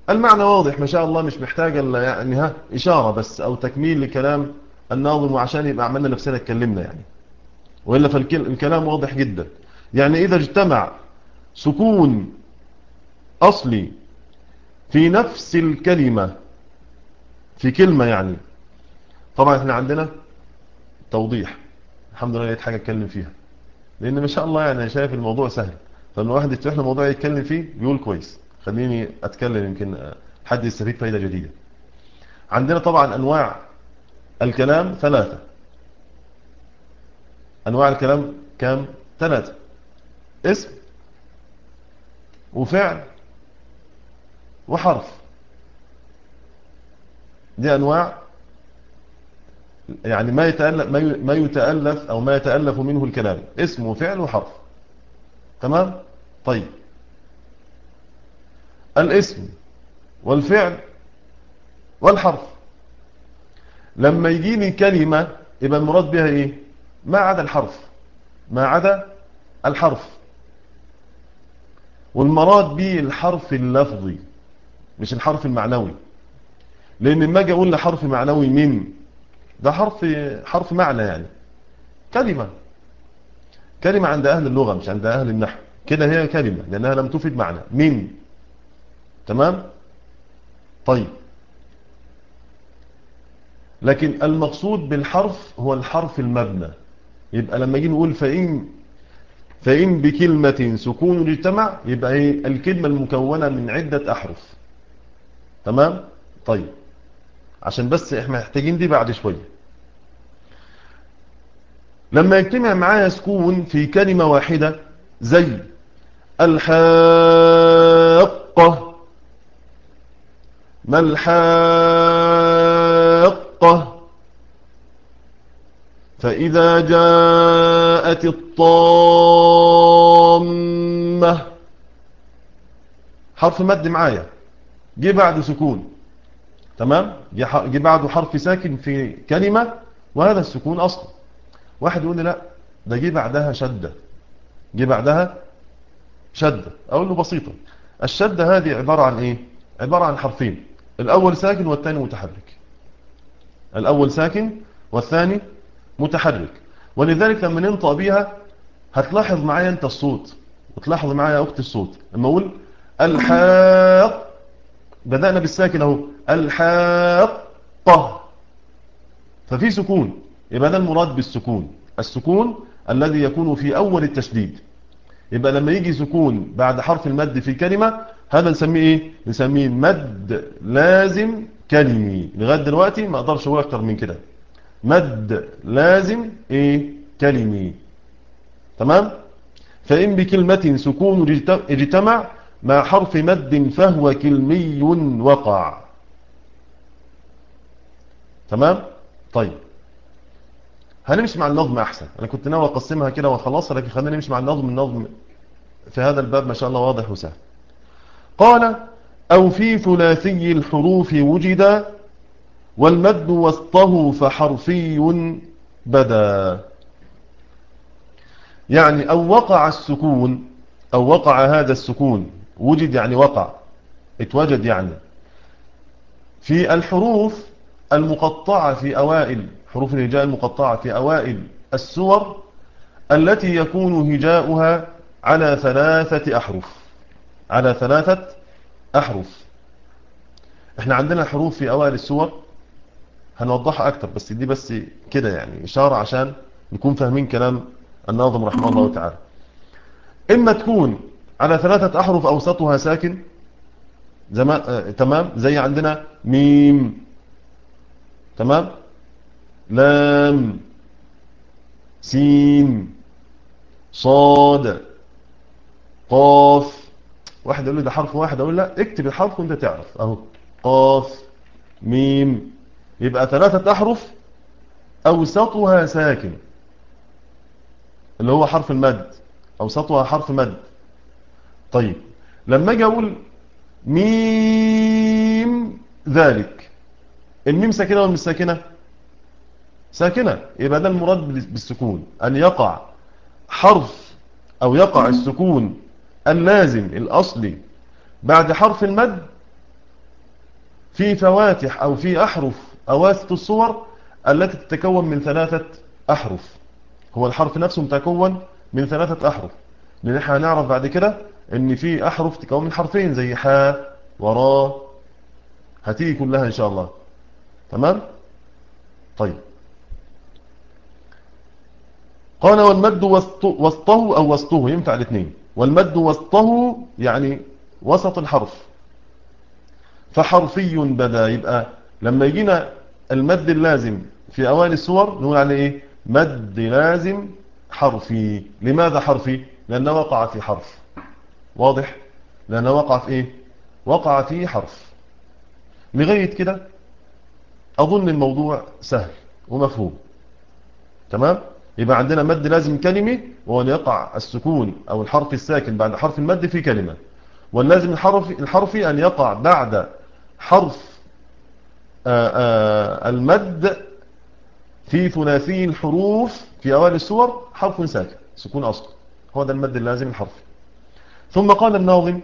Speaker 1: المعنى واضح ما شاء الله مش محتاج يعني ها إشارة بس أو تكميل لكلام الناظم وعشان يبقى عملنا نفسنا اتكلمنا يعني. وإلا فالكلام واضح جدا. يعني إذا اجتمع سكون أصلي في نفس الكلمة في كلمة يعني طبعا إحنا عندنا توضيح. الحمد لله لقيت حاجة أتكلم فيها. لأن ما شاء الله يعني شايف الموضوع سهل. فلما واحد يفتح له موضوع يتكلم فيه بيقول كويس. خليني أتكلم يمكن حد يستفيد فايدة جديدة. عندنا طبعا أنواع الكلام ثلاثة. أنواع الكلام كام ثلاثة. اسم وفعل وحرف. دي أنواع يعني ما يتألف, ما يتألف أو ما يتألف منه الكلام. اسم وفعل وحرف. تمام؟ طيب. الاسم والفعل والحرف. لما يجيني كلمة يبقى المراد بها إيه؟ ما عدا الحرف. ما عدا الحرف. والمراد به الحرف اللفظي مش الحرف المعنوي. لأن لما أجي أقول لحرف معنوي من ده حرف حرف معنى يعني. كلمة. كلمة عند أهل اللغة مش عند أهل النحو. كده هي كلمة لأنها لم تفيد معنى. من تمام؟ طيب. لكن المقصود بالحرف هو الحرف المبنى. يبقى لما يجي نقول فإن فإن بكلمة سكون اجتمع يبقى إيه الكلمة المكونة من عدة أحرف. تمام؟ طيب. عشان بس إحنا محتاجين دي بعد شوية. لما يجتمع معايا سكون في كلمة واحدة زي الحاقة. ما الحاقة؟ فإذا جاءت الطامة. حرف مد معايا. جه بعد سكون. تمام؟ جه بعده حرف ساكن في كلمة وهذا السكون أصلا واحد يقول لي لا ده جه بعدها شدة. جه بعدها شدة. أقول له بسيطة. الشدة هذه عبارة عن إيه؟ عبارة عن حرفين. الأول ساكن والثاني متحرك. الأول ساكن والثاني متحرك. ولذلك لما ننطق بيها هتلاحظ معايا أنت الصوت وتلاحظ معايا يا أختي الصوت. لما أقول الحاق بدأنا بالساكن أهو. الحاقة. ففي سكون. يبقى ده المراد بالسكون. السكون الذي يكون في أول التشديد. يبقى لما يجي سكون بعد حرف المد في كلمة هذا نسميه إيه؟ نسميه مد لازم كلمي. لغاية دلوقتي ما أقدرش أقول أكتر من كده. مد لازم إيه؟ كلمي. تمام؟ فإن بكلمة سكون اجتمع مع حرف مد فهو كلمي وقع. تمام؟ طيب. هنمشي مع النظم أحسن. أنا كنت ناوي أقسمها كده واخلصها لكن خلينا نمشي مع النظم النظم في هذا الباب ما شاء الله واضح وسهل. قال أو في ثلاثي الحروف وجد والمد وسطه فحرفي بدا. يعني أو وقع السكون أو وقع هذا السكون. وجد يعني وقع. اتوجد يعني. في الحروف المقطعة في أوائل حروف الهجاء المقطعة في أوائل السور التي يكون هجاؤها على ثلاثة أحرف. على ثلاثة أحرف. إحنا عندنا حروف في أوائل السور. هنوضحها أكتر بس دي بس كده يعني إشارة عشان نكون فاهمين كلام الناظم رحمه الله تعالى. إما تكون على ثلاثة أحرف أوسطها ساكن. زمان آه تمام؟ زي عندنا ميم. تمام؟ لام. سين. صاد. قاف. واحد يقول لي ده حرف واحد أقول لا اكتب الحرف وأنت تعرف. أهو. قاف. ميم. يبقى ثلاثة أحرف أوسطها ساكن. اللي هو حرف المد. أوسطها حرف مد. طيب. لما أجي أقول ميم ذلك. الميم ساكنة ولا مش ساكنة؟ ساكنة. يبقى ده المراد بالسكون. أن يقع حرف أو يقع السكون اللازم الأصلي بعد حرف المد في فواتح أو في أحرف أواسط الصور التي تتكون من ثلاثة أحرف. هو الحرف نفسه متكون من ثلاثة أحرف. لأن إحنا هنعرف بعد كده إن في أحرف تكون من حرفين زي حاء وراء هتيجي كلها إن شاء الله. تمام؟ طيب. قال والمد وسطه أو وسطه ينفع الاثنين. والمد وسطه يعني وسط الحرف. فحرفي بدا. يبقى لما يجينا المد اللازم في اوائل السور نقول عليه إيه؟ مد لازم حرفي. لماذا حرفي؟ لأنه وقع في حرف. واضح؟ لأنه وقع في إيه؟ وقع في حرف. لغاية كده أظن الموضوع سهل ومفهوم. تمام؟ يبقى عندنا مد لازم كلمي وهو يقع السكون أو الحرف الساكن بعد حرف المد في كلمة. واللازم الحرفي, الحرفي أن يقع بعد حرف آآ آآ المد في ثلاثي الحروف في أوائل السور حرف ساكن سكون أصل هو ده المد اللازم الحرفي ثم قال الناظم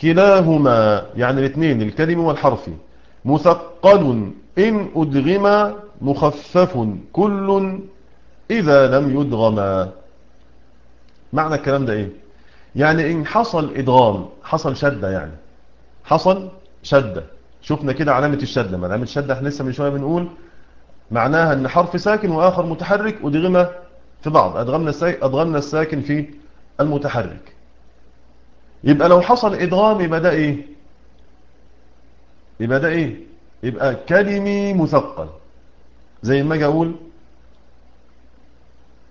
Speaker 1: كلاهما يعني الاثنين الكلم والحرفي مثقل إن أدغم مخفف كل إذا لم يدغم معنى الكلام ده إيه؟ يعني إن حصل إدغام حصل شدة يعني. حصل شدة. شفنا كده علامة الشدة ما علامة الشدة إحنا لسه من شوية بنقول معناها إن حرف ساكن وآخر متحرك ادغم في بعض. أدغمنا الساكن, أدغمنا الساكن في المتحرك. يبقى لو حصل إدغام يبقى ده إيه؟ يبقى ده إيه؟ يبقى كلمي مثقل. زي ما أجي أقول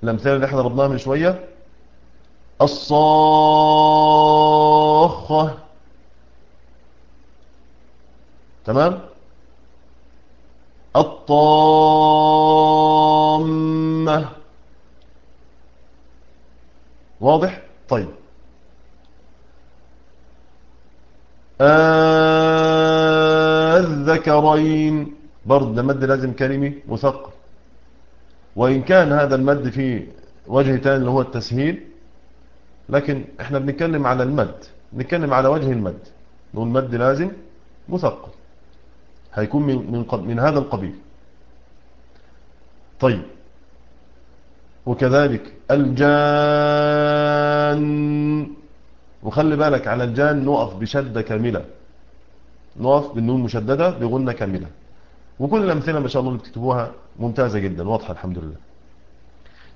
Speaker 1: الأمثلة اللي إحنا ضربناها من شوية الصاخة. تمام؟ الطامة. واضح؟ طيب. الذكرين. برضه ده مد لازم كلمي مثقل وإن كان هذا المد في وجه تاني اللي هو التسهيل لكن إحنا بنتكلم على المد نتكلم على وجه المد. نقول مد لازم مثقل هيكون من, من, من هذا القبيل. طيب. وكذلك الجان. وخلي بالك على الجان نقف بشدة كاملة. نقف بالنون مشددة بغنة كاملة. وكل الأمثلة ما شاء الله اللي بتكتبوها ممتازة جدا واضحة الحمد لله.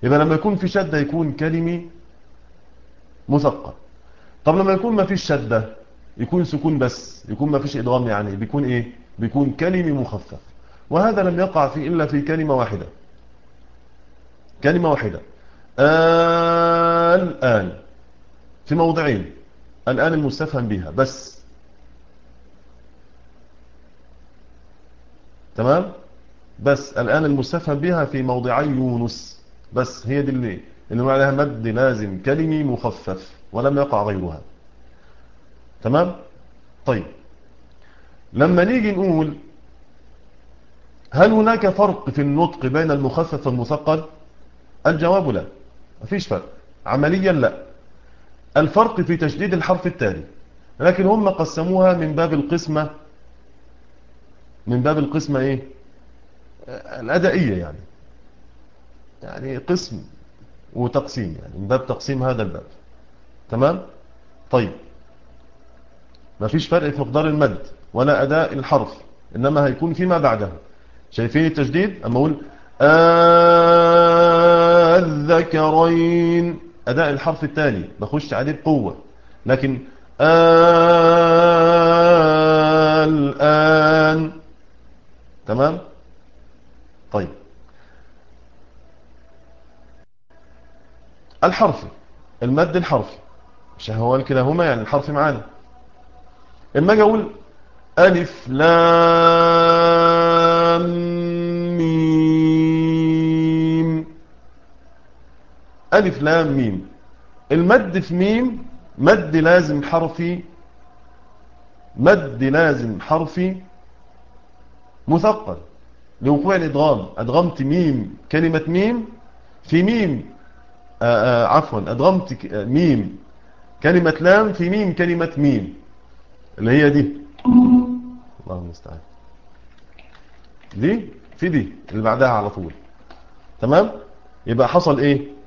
Speaker 1: يبقى لما يكون في شدة يكون كلمي مثقل طب لما يكون ما فيش شدة يكون سكون بس يكون ما فيش إدغام يعني بيكون إيه؟ بيكون كلمي مخفف. وهذا لم يقع في إلا في كلمة واحدة. كلمة واحدة. الآن في موضعين. الآن المستفهم بها بس. تمام؟ بس. الآن المستفهم بها في موضعي يونس. بس. هي دي اللي اللي عليها مد لازم كلمي مخفف ولم يقع غيرها. تمام؟ طيب. لما نيجي نقول هل هناك فرق في النطق بين المخفف والمثقل؟ الجواب لا. مفيش فرق. عمليا لا. الفرق في تشديد الحرف التالي. لكن هم قسموها من باب القسمة من باب القسمة إيه؟ الأدائية يعني. يعني قسم وتقسيم يعني. من باب تقسيم هذا الباب. تمام؟ طيب. ما فيش فرق في مقدار المد ولا أداء الحرف إنما هيكون فيما بعده. شايفين التجديد أما أقول الذكرين أداء الحرف الثاني بخش عليه بقوة. لكن الآن. تمام؟ طيب. الحرفي المد الحرفي. مش هو كلاهما يعني الحرف معانا. اما أجي أقول ألف لام ألف لام ميم. المد في ميم مد لازم حرفي مد لازم حرفي مثقل. لوقوع الإدغام. أدغمت ميم كلمة ميم. في ميم آآ آآ عفوا أدغمت ميم كلمة لام. في ميم كلمة ميم. اللي هي دي. الله المستعان دي؟ في دي. اللي بعدها على طول. تمام؟ يبقى حصل إيه؟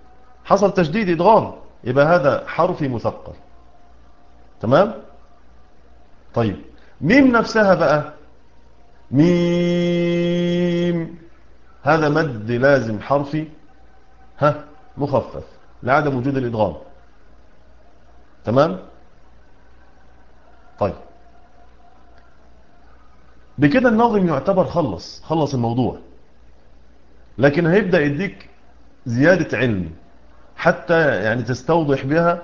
Speaker 1: حصل تشديد إدغام يبقى هذا حرفي مثقل. تمام؟ طيب. ميم نفسها بقى. ميم. هذا مد لازم حرفي. ها مخفف. لعدم وجود الإدغام. تمام؟ طيب. بكده الناظم يعتبر خلص خلص الموضوع. لكن هيبدأ يديك زيادة علم. حتى يعني تستوضح بها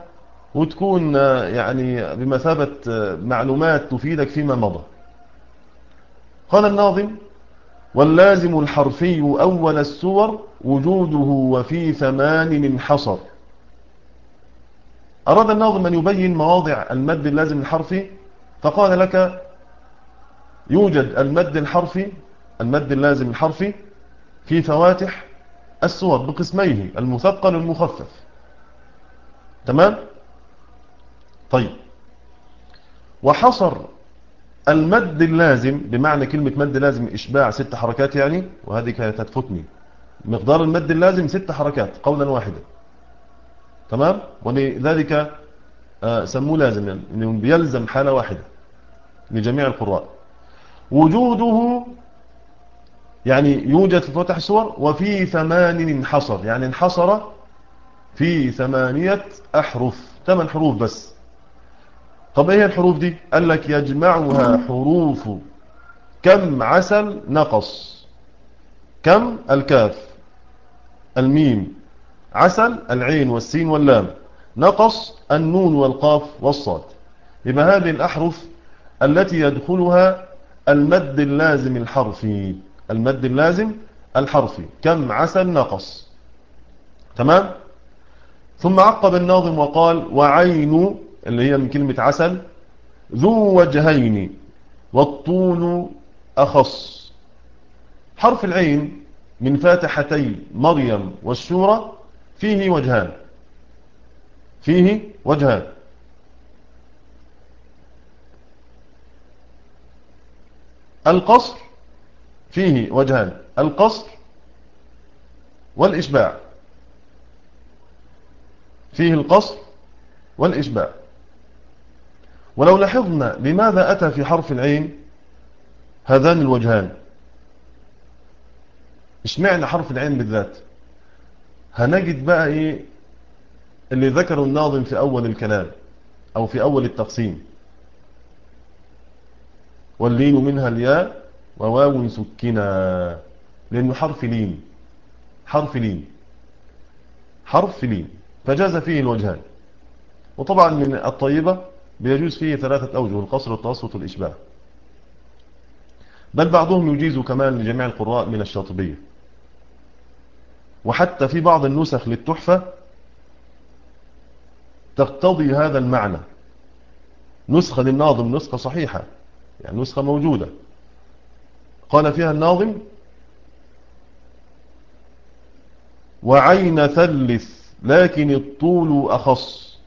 Speaker 1: وتكون يعني بمثابة معلومات تفيدك فيما مضى. قال الناظم واللازم الحرفي أول السور وجوده وفي ثمان انحصر أراد الناظم أن يبين مواضع المد اللازم الحرفي فقال لك يوجد المد الحرفي المد اللازم الحرفي في فواتح السور بقسميه المثقل والمخفف. تمام؟ طيب. وحصر المد اللازم بمعنى كلمة مد لازم إشباع ست حركات يعني وهذه كانت هتفوتني. مقدار المد اللازم ست حركات قولا واحدا. تمام؟ ولذلك آه سموه لازم يعني بيلزم حالة واحدة لجميع القراء. وجوده يعني يوجد في فتح السور وفي ثمان انحصر يعني انحصر في ثمانية أحرف ثمان حروف بس. طب إيه الحروف دي؟ قال لك يجمعها حروف كم عسل نقص كم الكاف الميم عسل العين والسين واللام نقص النون والقاف والصاد. يبقى هذه الأحرف التي يدخلها المد اللازم الحرفي. المد اللازم الحرفي. كم عسل نقص تمام؟ ثم عقب الناظم وقال وعين اللي هي من كلمة عسل ذو وجهين والطول أخص. حرف العين من فاتحتي مريم والشورى فيه وجهان. فيه وجهان. القصر فيه وجهان القصر والإشباع. فيه القصر والإشباع. ولو لاحظنا لماذا أتى في حرف العين هذان الوجهان. اشمعنى حرف العين بالذات. هنجد بقى إيه اللي ذكره الناظم في أول الكلام أو في أول التقسيم. واللين منها الياء وواو سكنا. لأنه حرف لين. حرف لين. حرف لين. فجاز فيه الوجهان. وطبعا من الطيبة بيجوز فيه ثلاثة أوجه القصر والتوسط والإشباع بل بعضهم يجيز كمان لجميع القراء من الشاطبية. وحتى في بعض النسخ للتحفة تقتضي هذا المعنى. نسخة للناظم نسخة صحيحة. يعني نسخة موجودة. قال فيها الناظم وعين ثلث لكن الطول أخص.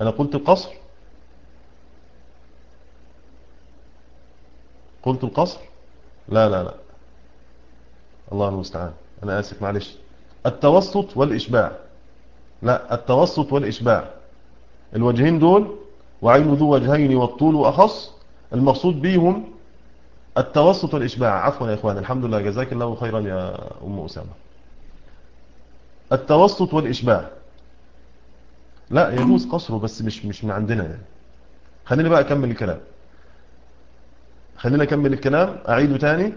Speaker 1: أنا قلت القصر. قلت القصر. لا لا لا. الله المستعان. أنا آسف معلش. التوسط والإشباع. لا التوسط والإشباع. الوجهين دول وعين ذو وجهين والطول أخص. المقصود بيهم التوسط والإشباع. عفوا يا إخوان الحمد لله جزاك الله خيرا يا أم أسامة. التوسط والإشباع. لا يجوز قصره بس مش مش من عندنا يعني. خلينا بقى أكمل الكلام. خلينا أكمل الكلام أعيده تاني.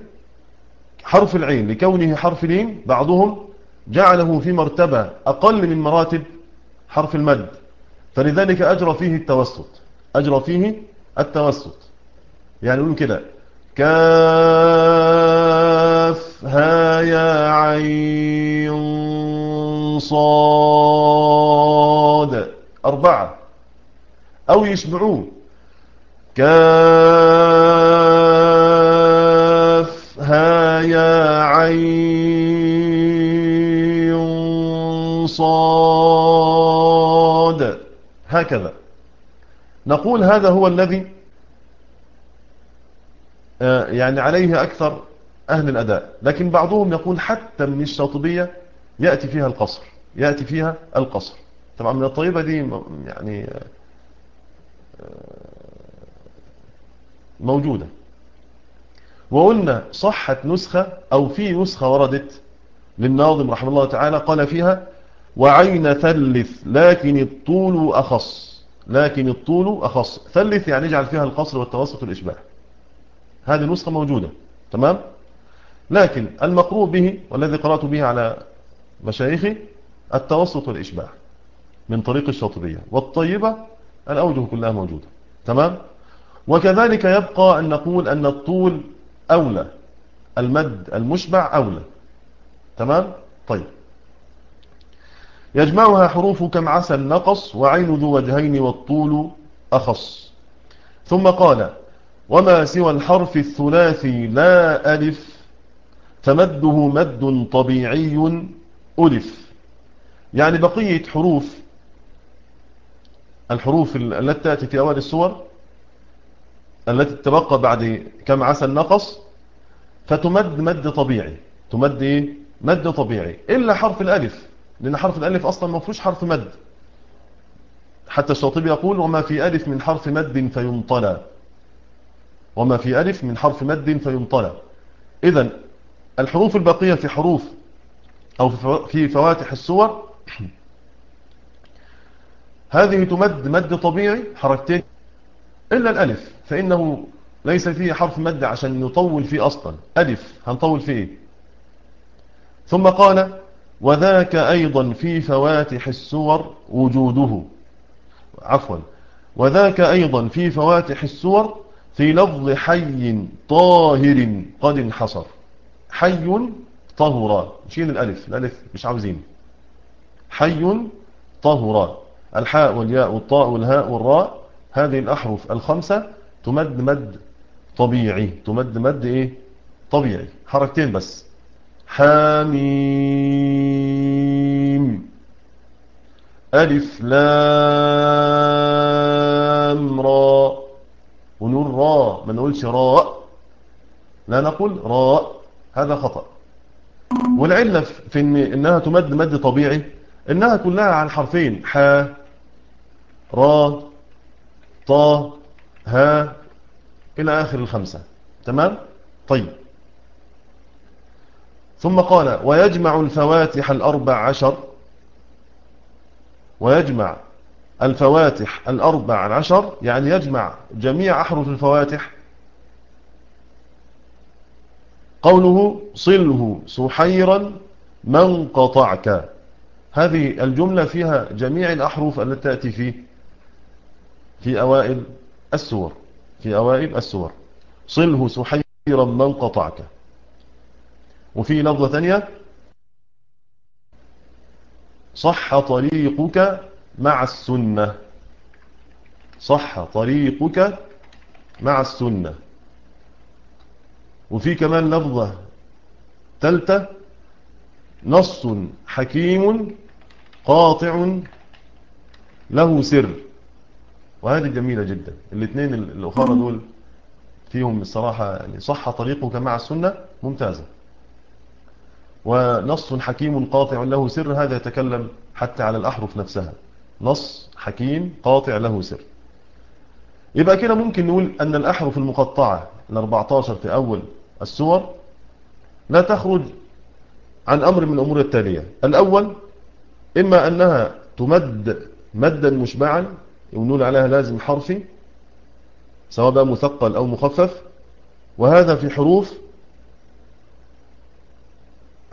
Speaker 1: حرف العين لكونه حرف لين بعضهم جعله في مرتبة أقل من مراتب حرف المد. فلذلك أجرى فيه التوسط. أجرى فيه التوسط. يعني نقول كده. كاف ها يا عين صاد. أربعة. أو يشبعون كاف ها يا عين صاد. هكذا. نقول هذا هو الذي يعني عليه أكثر أهل الأداء. لكن بعضهم يقول حتى من الشاطبية يأتي فيها القصر يأتي فيها القصر. طبعا من الطيبة دي يعني آه، موجودة. وقلنا صحت نسخة أو في نسخة وردت للناظم رحمه الله تعالى قال فيها وعين ثلث لكن الطول أخص لكن الطول أخص. ثلث يعني اجعل فيها القصر والتوسط والإشباع. هذه نسخة موجودة تمام؟ لكن المقروء به والذي قرأت به على مشايخي التوسط والإشباع من طريق الشاطبية والطيبة الأوجه كلها موجودة تمام؟ وكذلك يبقى أن نقول أن الطول أولى المد المشبع أولى تمام؟ طيب. يجمعها حروف كم عسى النقص وعين ذو وجهين والطول أخص. ثم قال وما سوى الحرف الثلاثي لا ألف فمده مد طبيعي ألف. يعني بقية حروف الحروف التي تأتي في أول السور التي تبقى بعد كم عسى النقص فتمد مد طبيعي. تمد إيه؟ مد طبيعي. إلا حرف الألف لأن حرف الألف أصلا ما فيهوش حرف مد. حتى الشاطبي يقول وما في ألف من حرف مد فينطلى وما في ألف من حرف مد فينطلى إذا الحروف الباقية في حروف أو في فواتح السور هذه تمد مد طبيعي حركتين إلا الألف فإنه ليس فيه حرف مد عشان نطول فيه أصلا. ألف هنطول فيه ثم قال وذاك أيضا في فواتح السور وجوده. عفوا. وذاك أيضا في فواتح السور في لفظ حي طاهر قد انحصر. حي طهرا شيل الألف الألف مش عاوزين حي طهرا الحاء والياء والطاء والهاء والراء هذه الأحرف الخمسة تمد مد طبيعي. تمد مد إيه؟ طبيعي. حركتين بس. حاميم. ألف لام را. ونقول را ما نقولش راء. لا نقول راء. هذا خطأ. والعلة في إن إنها تمد مد طبيعي. إنها كلها عن حرفين. حا را طا ها إلى آخر الخمسة. تمام؟ طيب. ثم قال ويجمع الفواتح الأربع عشر. ويجمع الفواتح الأربع عشر يعني يجمع جميع أحرف الفواتح. قوله صله سحيرا من قطعك. هذه الجملة فيها جميع الأحرف التي تأتي في في أوائل السور في أوائل السور. صله سحيرا من قطعك. وفي لفظة ثانية صح طريقك مع السنة. صح طريقك مع السنة. وفي كمان لفظة ثالثة نص حكيم قاطع له سر. وهذه جميلة جدا. الاثنين الأخرى دول فيهم الصراحة يعني صح طريقك مع السنة ممتازة. ونص حكيم قاطع له سر هذا يتكلم حتى على الأحرف نفسها. نص حكيم قاطع له سر. يبقى كده ممكن نقول أن الأحرف المقطعة ال14 في أول السور لا تخرج عن أمر من الأمور التالية. الأول إما أنها تمد مدا مشبعا ونقول عليها لازم حرفي سواء بقى مثقل أو مخفف وهذا في حروف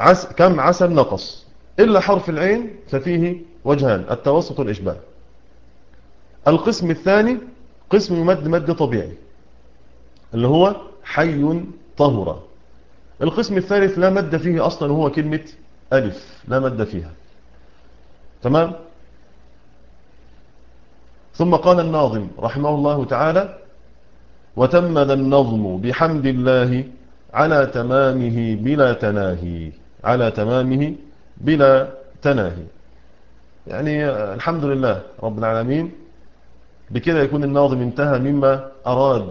Speaker 1: عس كم عسل نقص. إلا حرف العين ففيه وجهان التوسط والإشباه القسم الثاني قسم مد مد طبيعي اللي هو حي طهر. القسم الثالث لا مد فيه أصلا وهو كلمة ألف لا مد فيها. تمام؟ ثم قال الناظم رحمه الله تعالى وتمد النظم بحمد الله على تمامه بلا تناهي على تمامه بلا تناهي. يعني الحمد لله رب العالمين بكده يكون الناظم انتهى مما أراد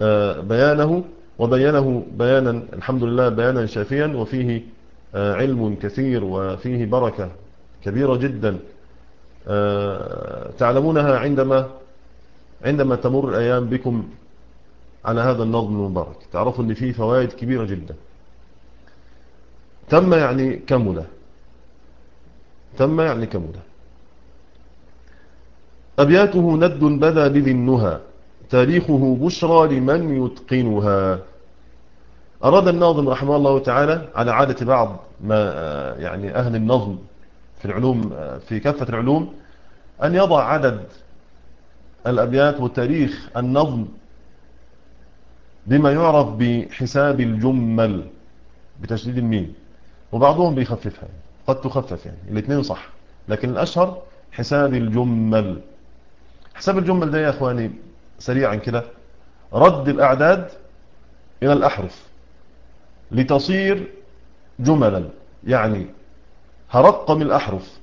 Speaker 1: آه، بيانه وبينه بيانا الحمد لله بيانا شافيا وفيه آه، علم كثير وفيه بركة كبيرة جدا آه، تعلمونها عندما عندما تمر الأيام بكم على هذا النظم المبارك. تعرفوا أن فيه فوائد كبيرة جدا. تم يعني كملة. تم يعني كمله أبياته ند بدا بذي النهى تاريخه بشرى لمن يتقنها. أراد الناظم رحمه الله تعالى على عادة بعض ما يعني أهل النظم في العلوم في كافة العلوم أن يضع عدد الأبيات وتاريخ النظم بما يعرف بحساب الجمل بتشديد الميم وبعضهم بيخففها. قد تخفف يعني. الاثنين صح. لكن الأشهر حساب الجمل. حساب الجمل ده يا أخواني سريعا كده رد الأعداد إلى الأحرف لتصير جملا. يعني هرقم الأحرف.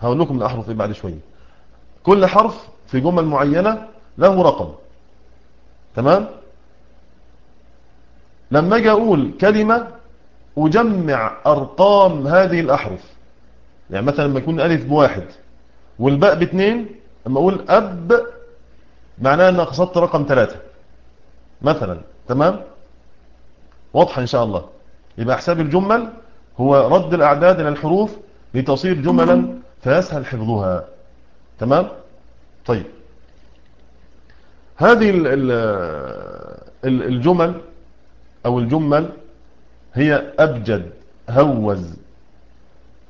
Speaker 1: هقول لكم الأحرف إيه بعد شوية كل حرف في جمل معينة له رقم. تمام؟ لما أجي أقول كلمة أجمع أرقام هذه الأحرف. يعني مثلا لما يكون ألف بواحد والباء باثنين لما أقول أب معناه ان قصدت رقم ثلاثة. مثلا تمام؟ واضحة إن شاء الله. يبقى حساب الجمل هو رد الأعداد إلى الحروف لتصير جملا فيسهل حفظها. تمام؟ طيب. هذه الجمل أو الجمل هي أبجد هوز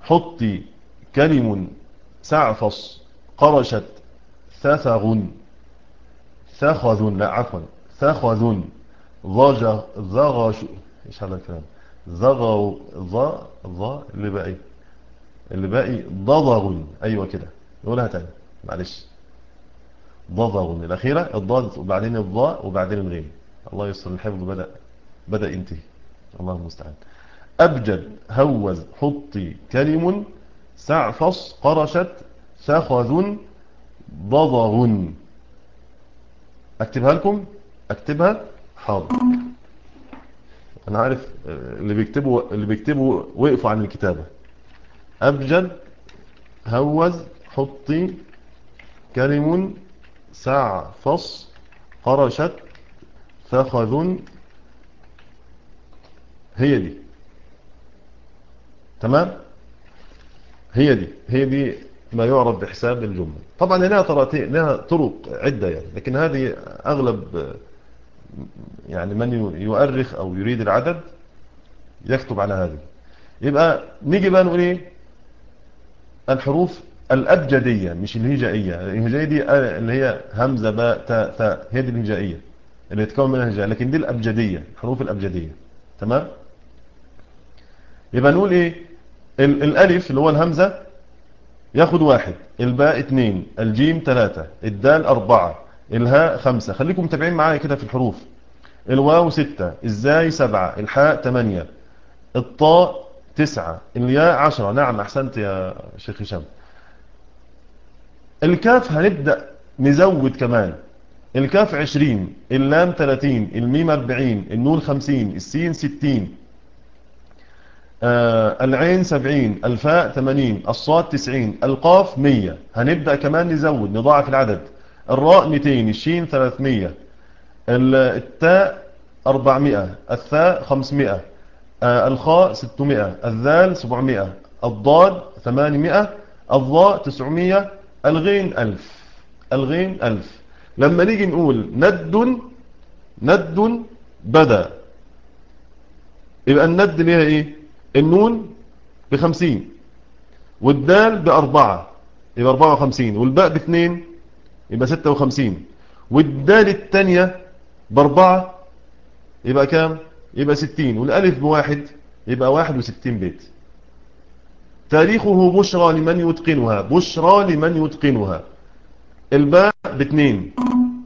Speaker 1: حطي كلم سعفص قرشت ثثغ ثخذ لا عفوا ثخذ ضج ضغش إيش هذا الكلام؟ ضغوا ض ض اللي باقي اللي باقي ضضغ أيوه كده. نقولها تاني. معلش. ضضغ الأخيرة الضاد وبعدين الضاء وبعدين الغين. الله يستر الحفظ بدأ بدأ ينتهي. الله المستعان. أبجد هوز حطي كلم سعفص قرشت سخذ ضضغ. أكتبها لكم؟ أكتبها؟ حاضر. أنا عارف اللي بيكتبوا اللي بيكتبوا وقفوا عن الكتابة. أبجد هوز حطي كلم سع فص قرشت فخذ هي دي. تمام؟ هي دي. هي دي ما يعرف بحساب الجمل طبعا لها لها طرق عدة يعني لكن هذه أغلب يعني من يؤرخ أو يريد العدد يكتب على هذه. يبقى نيجي بقى نقول إيه؟ الحروف الأبجدية مش الهجائية. الهجائية دي اللي هي همزة باء تاء ثاء. هي دي الهجائية اللي تكون منها الهجائية لكن دي الأبجدية الحروف الأبجدية. تمام؟ يبقى نقول إيه؟ الألف اللي هو الهمزة ياخد واحد الباء اتنين الجيم تلاتة الدال أربعة الهاء خمسة. خليكم متابعين معايا كده في الحروف. الواو ستة الزاي سبعة الحاء تمانية الطاء تسعة الياء عشرة. نعم أحسنت يا شيخ هشام. الكاف هنبدأ نزود كمان. الكاف عشرين اللام تلاتين الميم أربعين النون خمسين السين ستين. آه العين سبعين الفاء ثمانين الصاد تسعين القاف مية. هنبدأ كمان نزود نضاعف العدد. الراء ميتين الشين ثلاثمية. التاء أربعمائة الثاء خمسمائة آه الخاء ستمائة الذال سبعمائة الضاد ثمانمائة الضاء تسعمية. الغين ألف. الغين ألف. لما نيجي نقول ند ند بدأ. يبقى الند ليها إيه؟ النون بخمسين والدال بأربعة يبقى أربعة وخمسين والباء باثنين يبقى ستة وخمسين. والدال التانية بأربعة يبقى كام؟ يبقى ستين. والألف بواحد يبقى واحد وستين بيت. تاريخه بشرى لمن يتقنها بشرى لمن يتقنها. الباء باثنين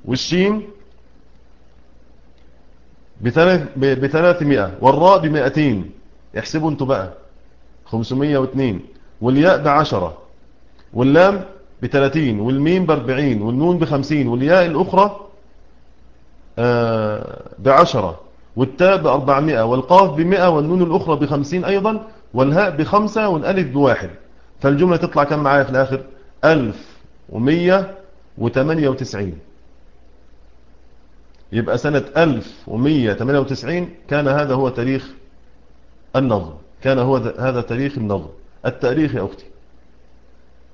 Speaker 1: والشين بثلاثمائة والراء بمائتين. احسبوا أنتوا بقى خمسمية واثنين والياء بعشرة واللام بثلاثين والميم بأربعين والنون بخمسين والياء الأخرى آه، بعشرة والتاء بأربعمائة والقاف بمئة والنون الأخرى بخمسين أيضا والهاء بخمسة والألف بواحد. فالجملة تطلع كم معايا في الآخر؟ ألف ومية وثمانية وتسعين. يبقى سنة 1198 كان هذا هو تاريخ النظم كان هو هذا تاريخ النظم التاريخ يا أختي.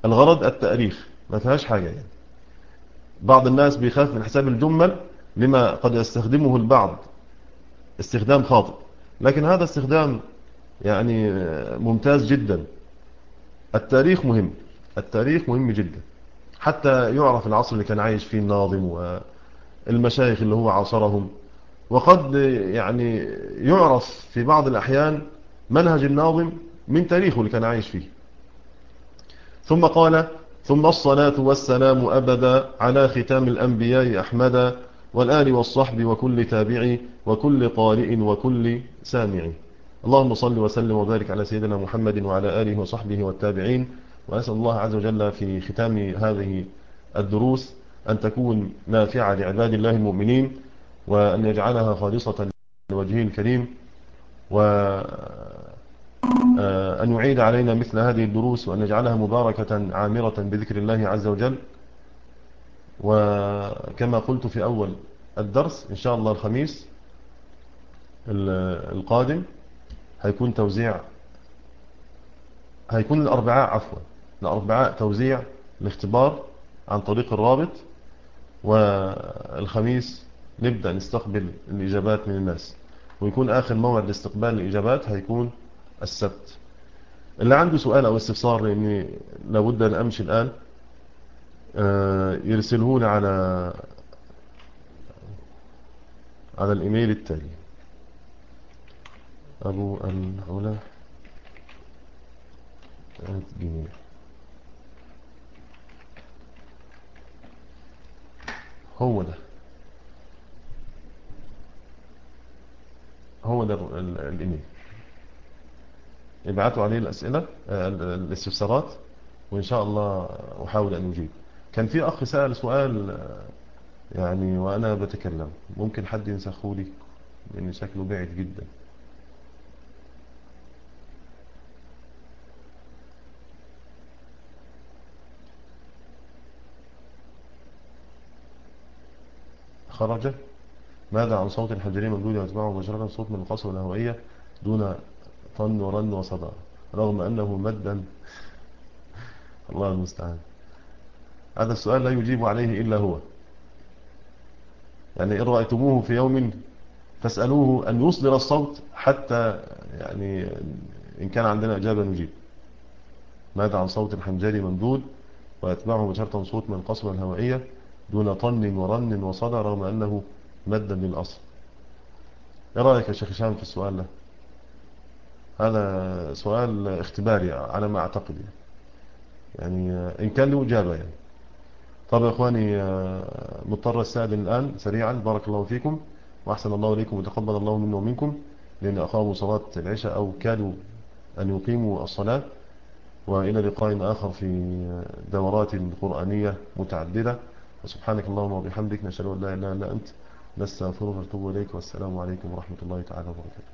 Speaker 1: الغرض التاريخ. ما فيهاش حاجة يعني. بعض الناس بيخاف من حساب الجمل لما قد يستخدمه البعض. استخدام خاطئ. لكن هذا استخدام يعني ممتاز جدا. التاريخ مهم. التاريخ مهم جدا. حتى يعرف العصر اللي كان عايش فيه الناظم والمشايخ اللي هو عاصرهم. وقد يعني يعرف في بعض الأحيان منهج الناظم من تاريخه اللي كان عايش فيه. ثم قال ثم الصلاة والسلام أبدا على ختام الأنبياء أحمد والآل والصحب وكل تابع وكل قارئ وكل سامع اللهم صل وسلم وبارك على سيدنا محمد وعلى آله وصحبه والتابعين وأسأل الله عز وجل في ختام هذه الدروس أن تكون نافعة لعباد الله المؤمنين وأن يجعلها خالصة لوجهه الكريم وأن يعيد علينا مثل هذه الدروس وأن يجعلها مباركة عامرة بذكر الله عز وجل. وكما قلت في أول الدرس إن شاء الله الخميس القادم هيكون توزيع هيكون الأربعاء عفوا الأربعاء توزيع الاختبار عن طريق الرابط. والخميس نبدأ نستقبل الإجابات من الناس. ويكون آخر موعد لاستقبال الإجابات هيكون السبت. اللي عنده سؤال أو استفسار لأني لابد أن أمشي الآن آه، يرسلهون على على الإيميل التالي. أبو العلا جميل هو ده. هو ده الإيميل. ابعتوا عليه الأسئلة آه، الاستفسارات وإن شاء الله أحاول أن أجيب. كان في أخ سأل سؤال آه، يعني وأنا بتكلم. ممكن حد ينسخه لي؟ لأن شكله بعيد جدا. خرج ماذا عن صوت الحجري ممدود يتبعه مباشرة صوت من القصر الهوائية دون طن ورن وصدى رغم أنه مدا. الله المستعان. هذا السؤال لا يجيب عليه إلا هو. يعني إن رأيتموه في يوم فاسألوه أن يصدر الصوت حتى يعني إن كان عندنا إجابة نجيب. ماذا عن صوت الحنجري ممدود ويتبعه مباشرة صوت من القصر الهوائية دون طن ورن وصدى رغم أنه مدا للأصل؟ إيه رأيك يا شيخ هشام في السؤال ده؟ هذا سؤال اختباري على ما أعتقد. يعني إن كان له إجابة يعني. طب يا إخواني مضطر أستأذن الآن سريعا. بارك الله فيكم وأحسن الله إليكم وتقبل الله منا ومنكم لأن أقاموا صلاة العشاء أو كادوا أن يقيموا الصلاة. وإلى لقاء آخر في دورات قرآنية متعددة. وسبحانك اللهم وبحمدك نشهد أن لا إله إلا أنت نستغفرك ونتوب إليك. والسلام عليكم ورحمة الله تعالى وبركاته.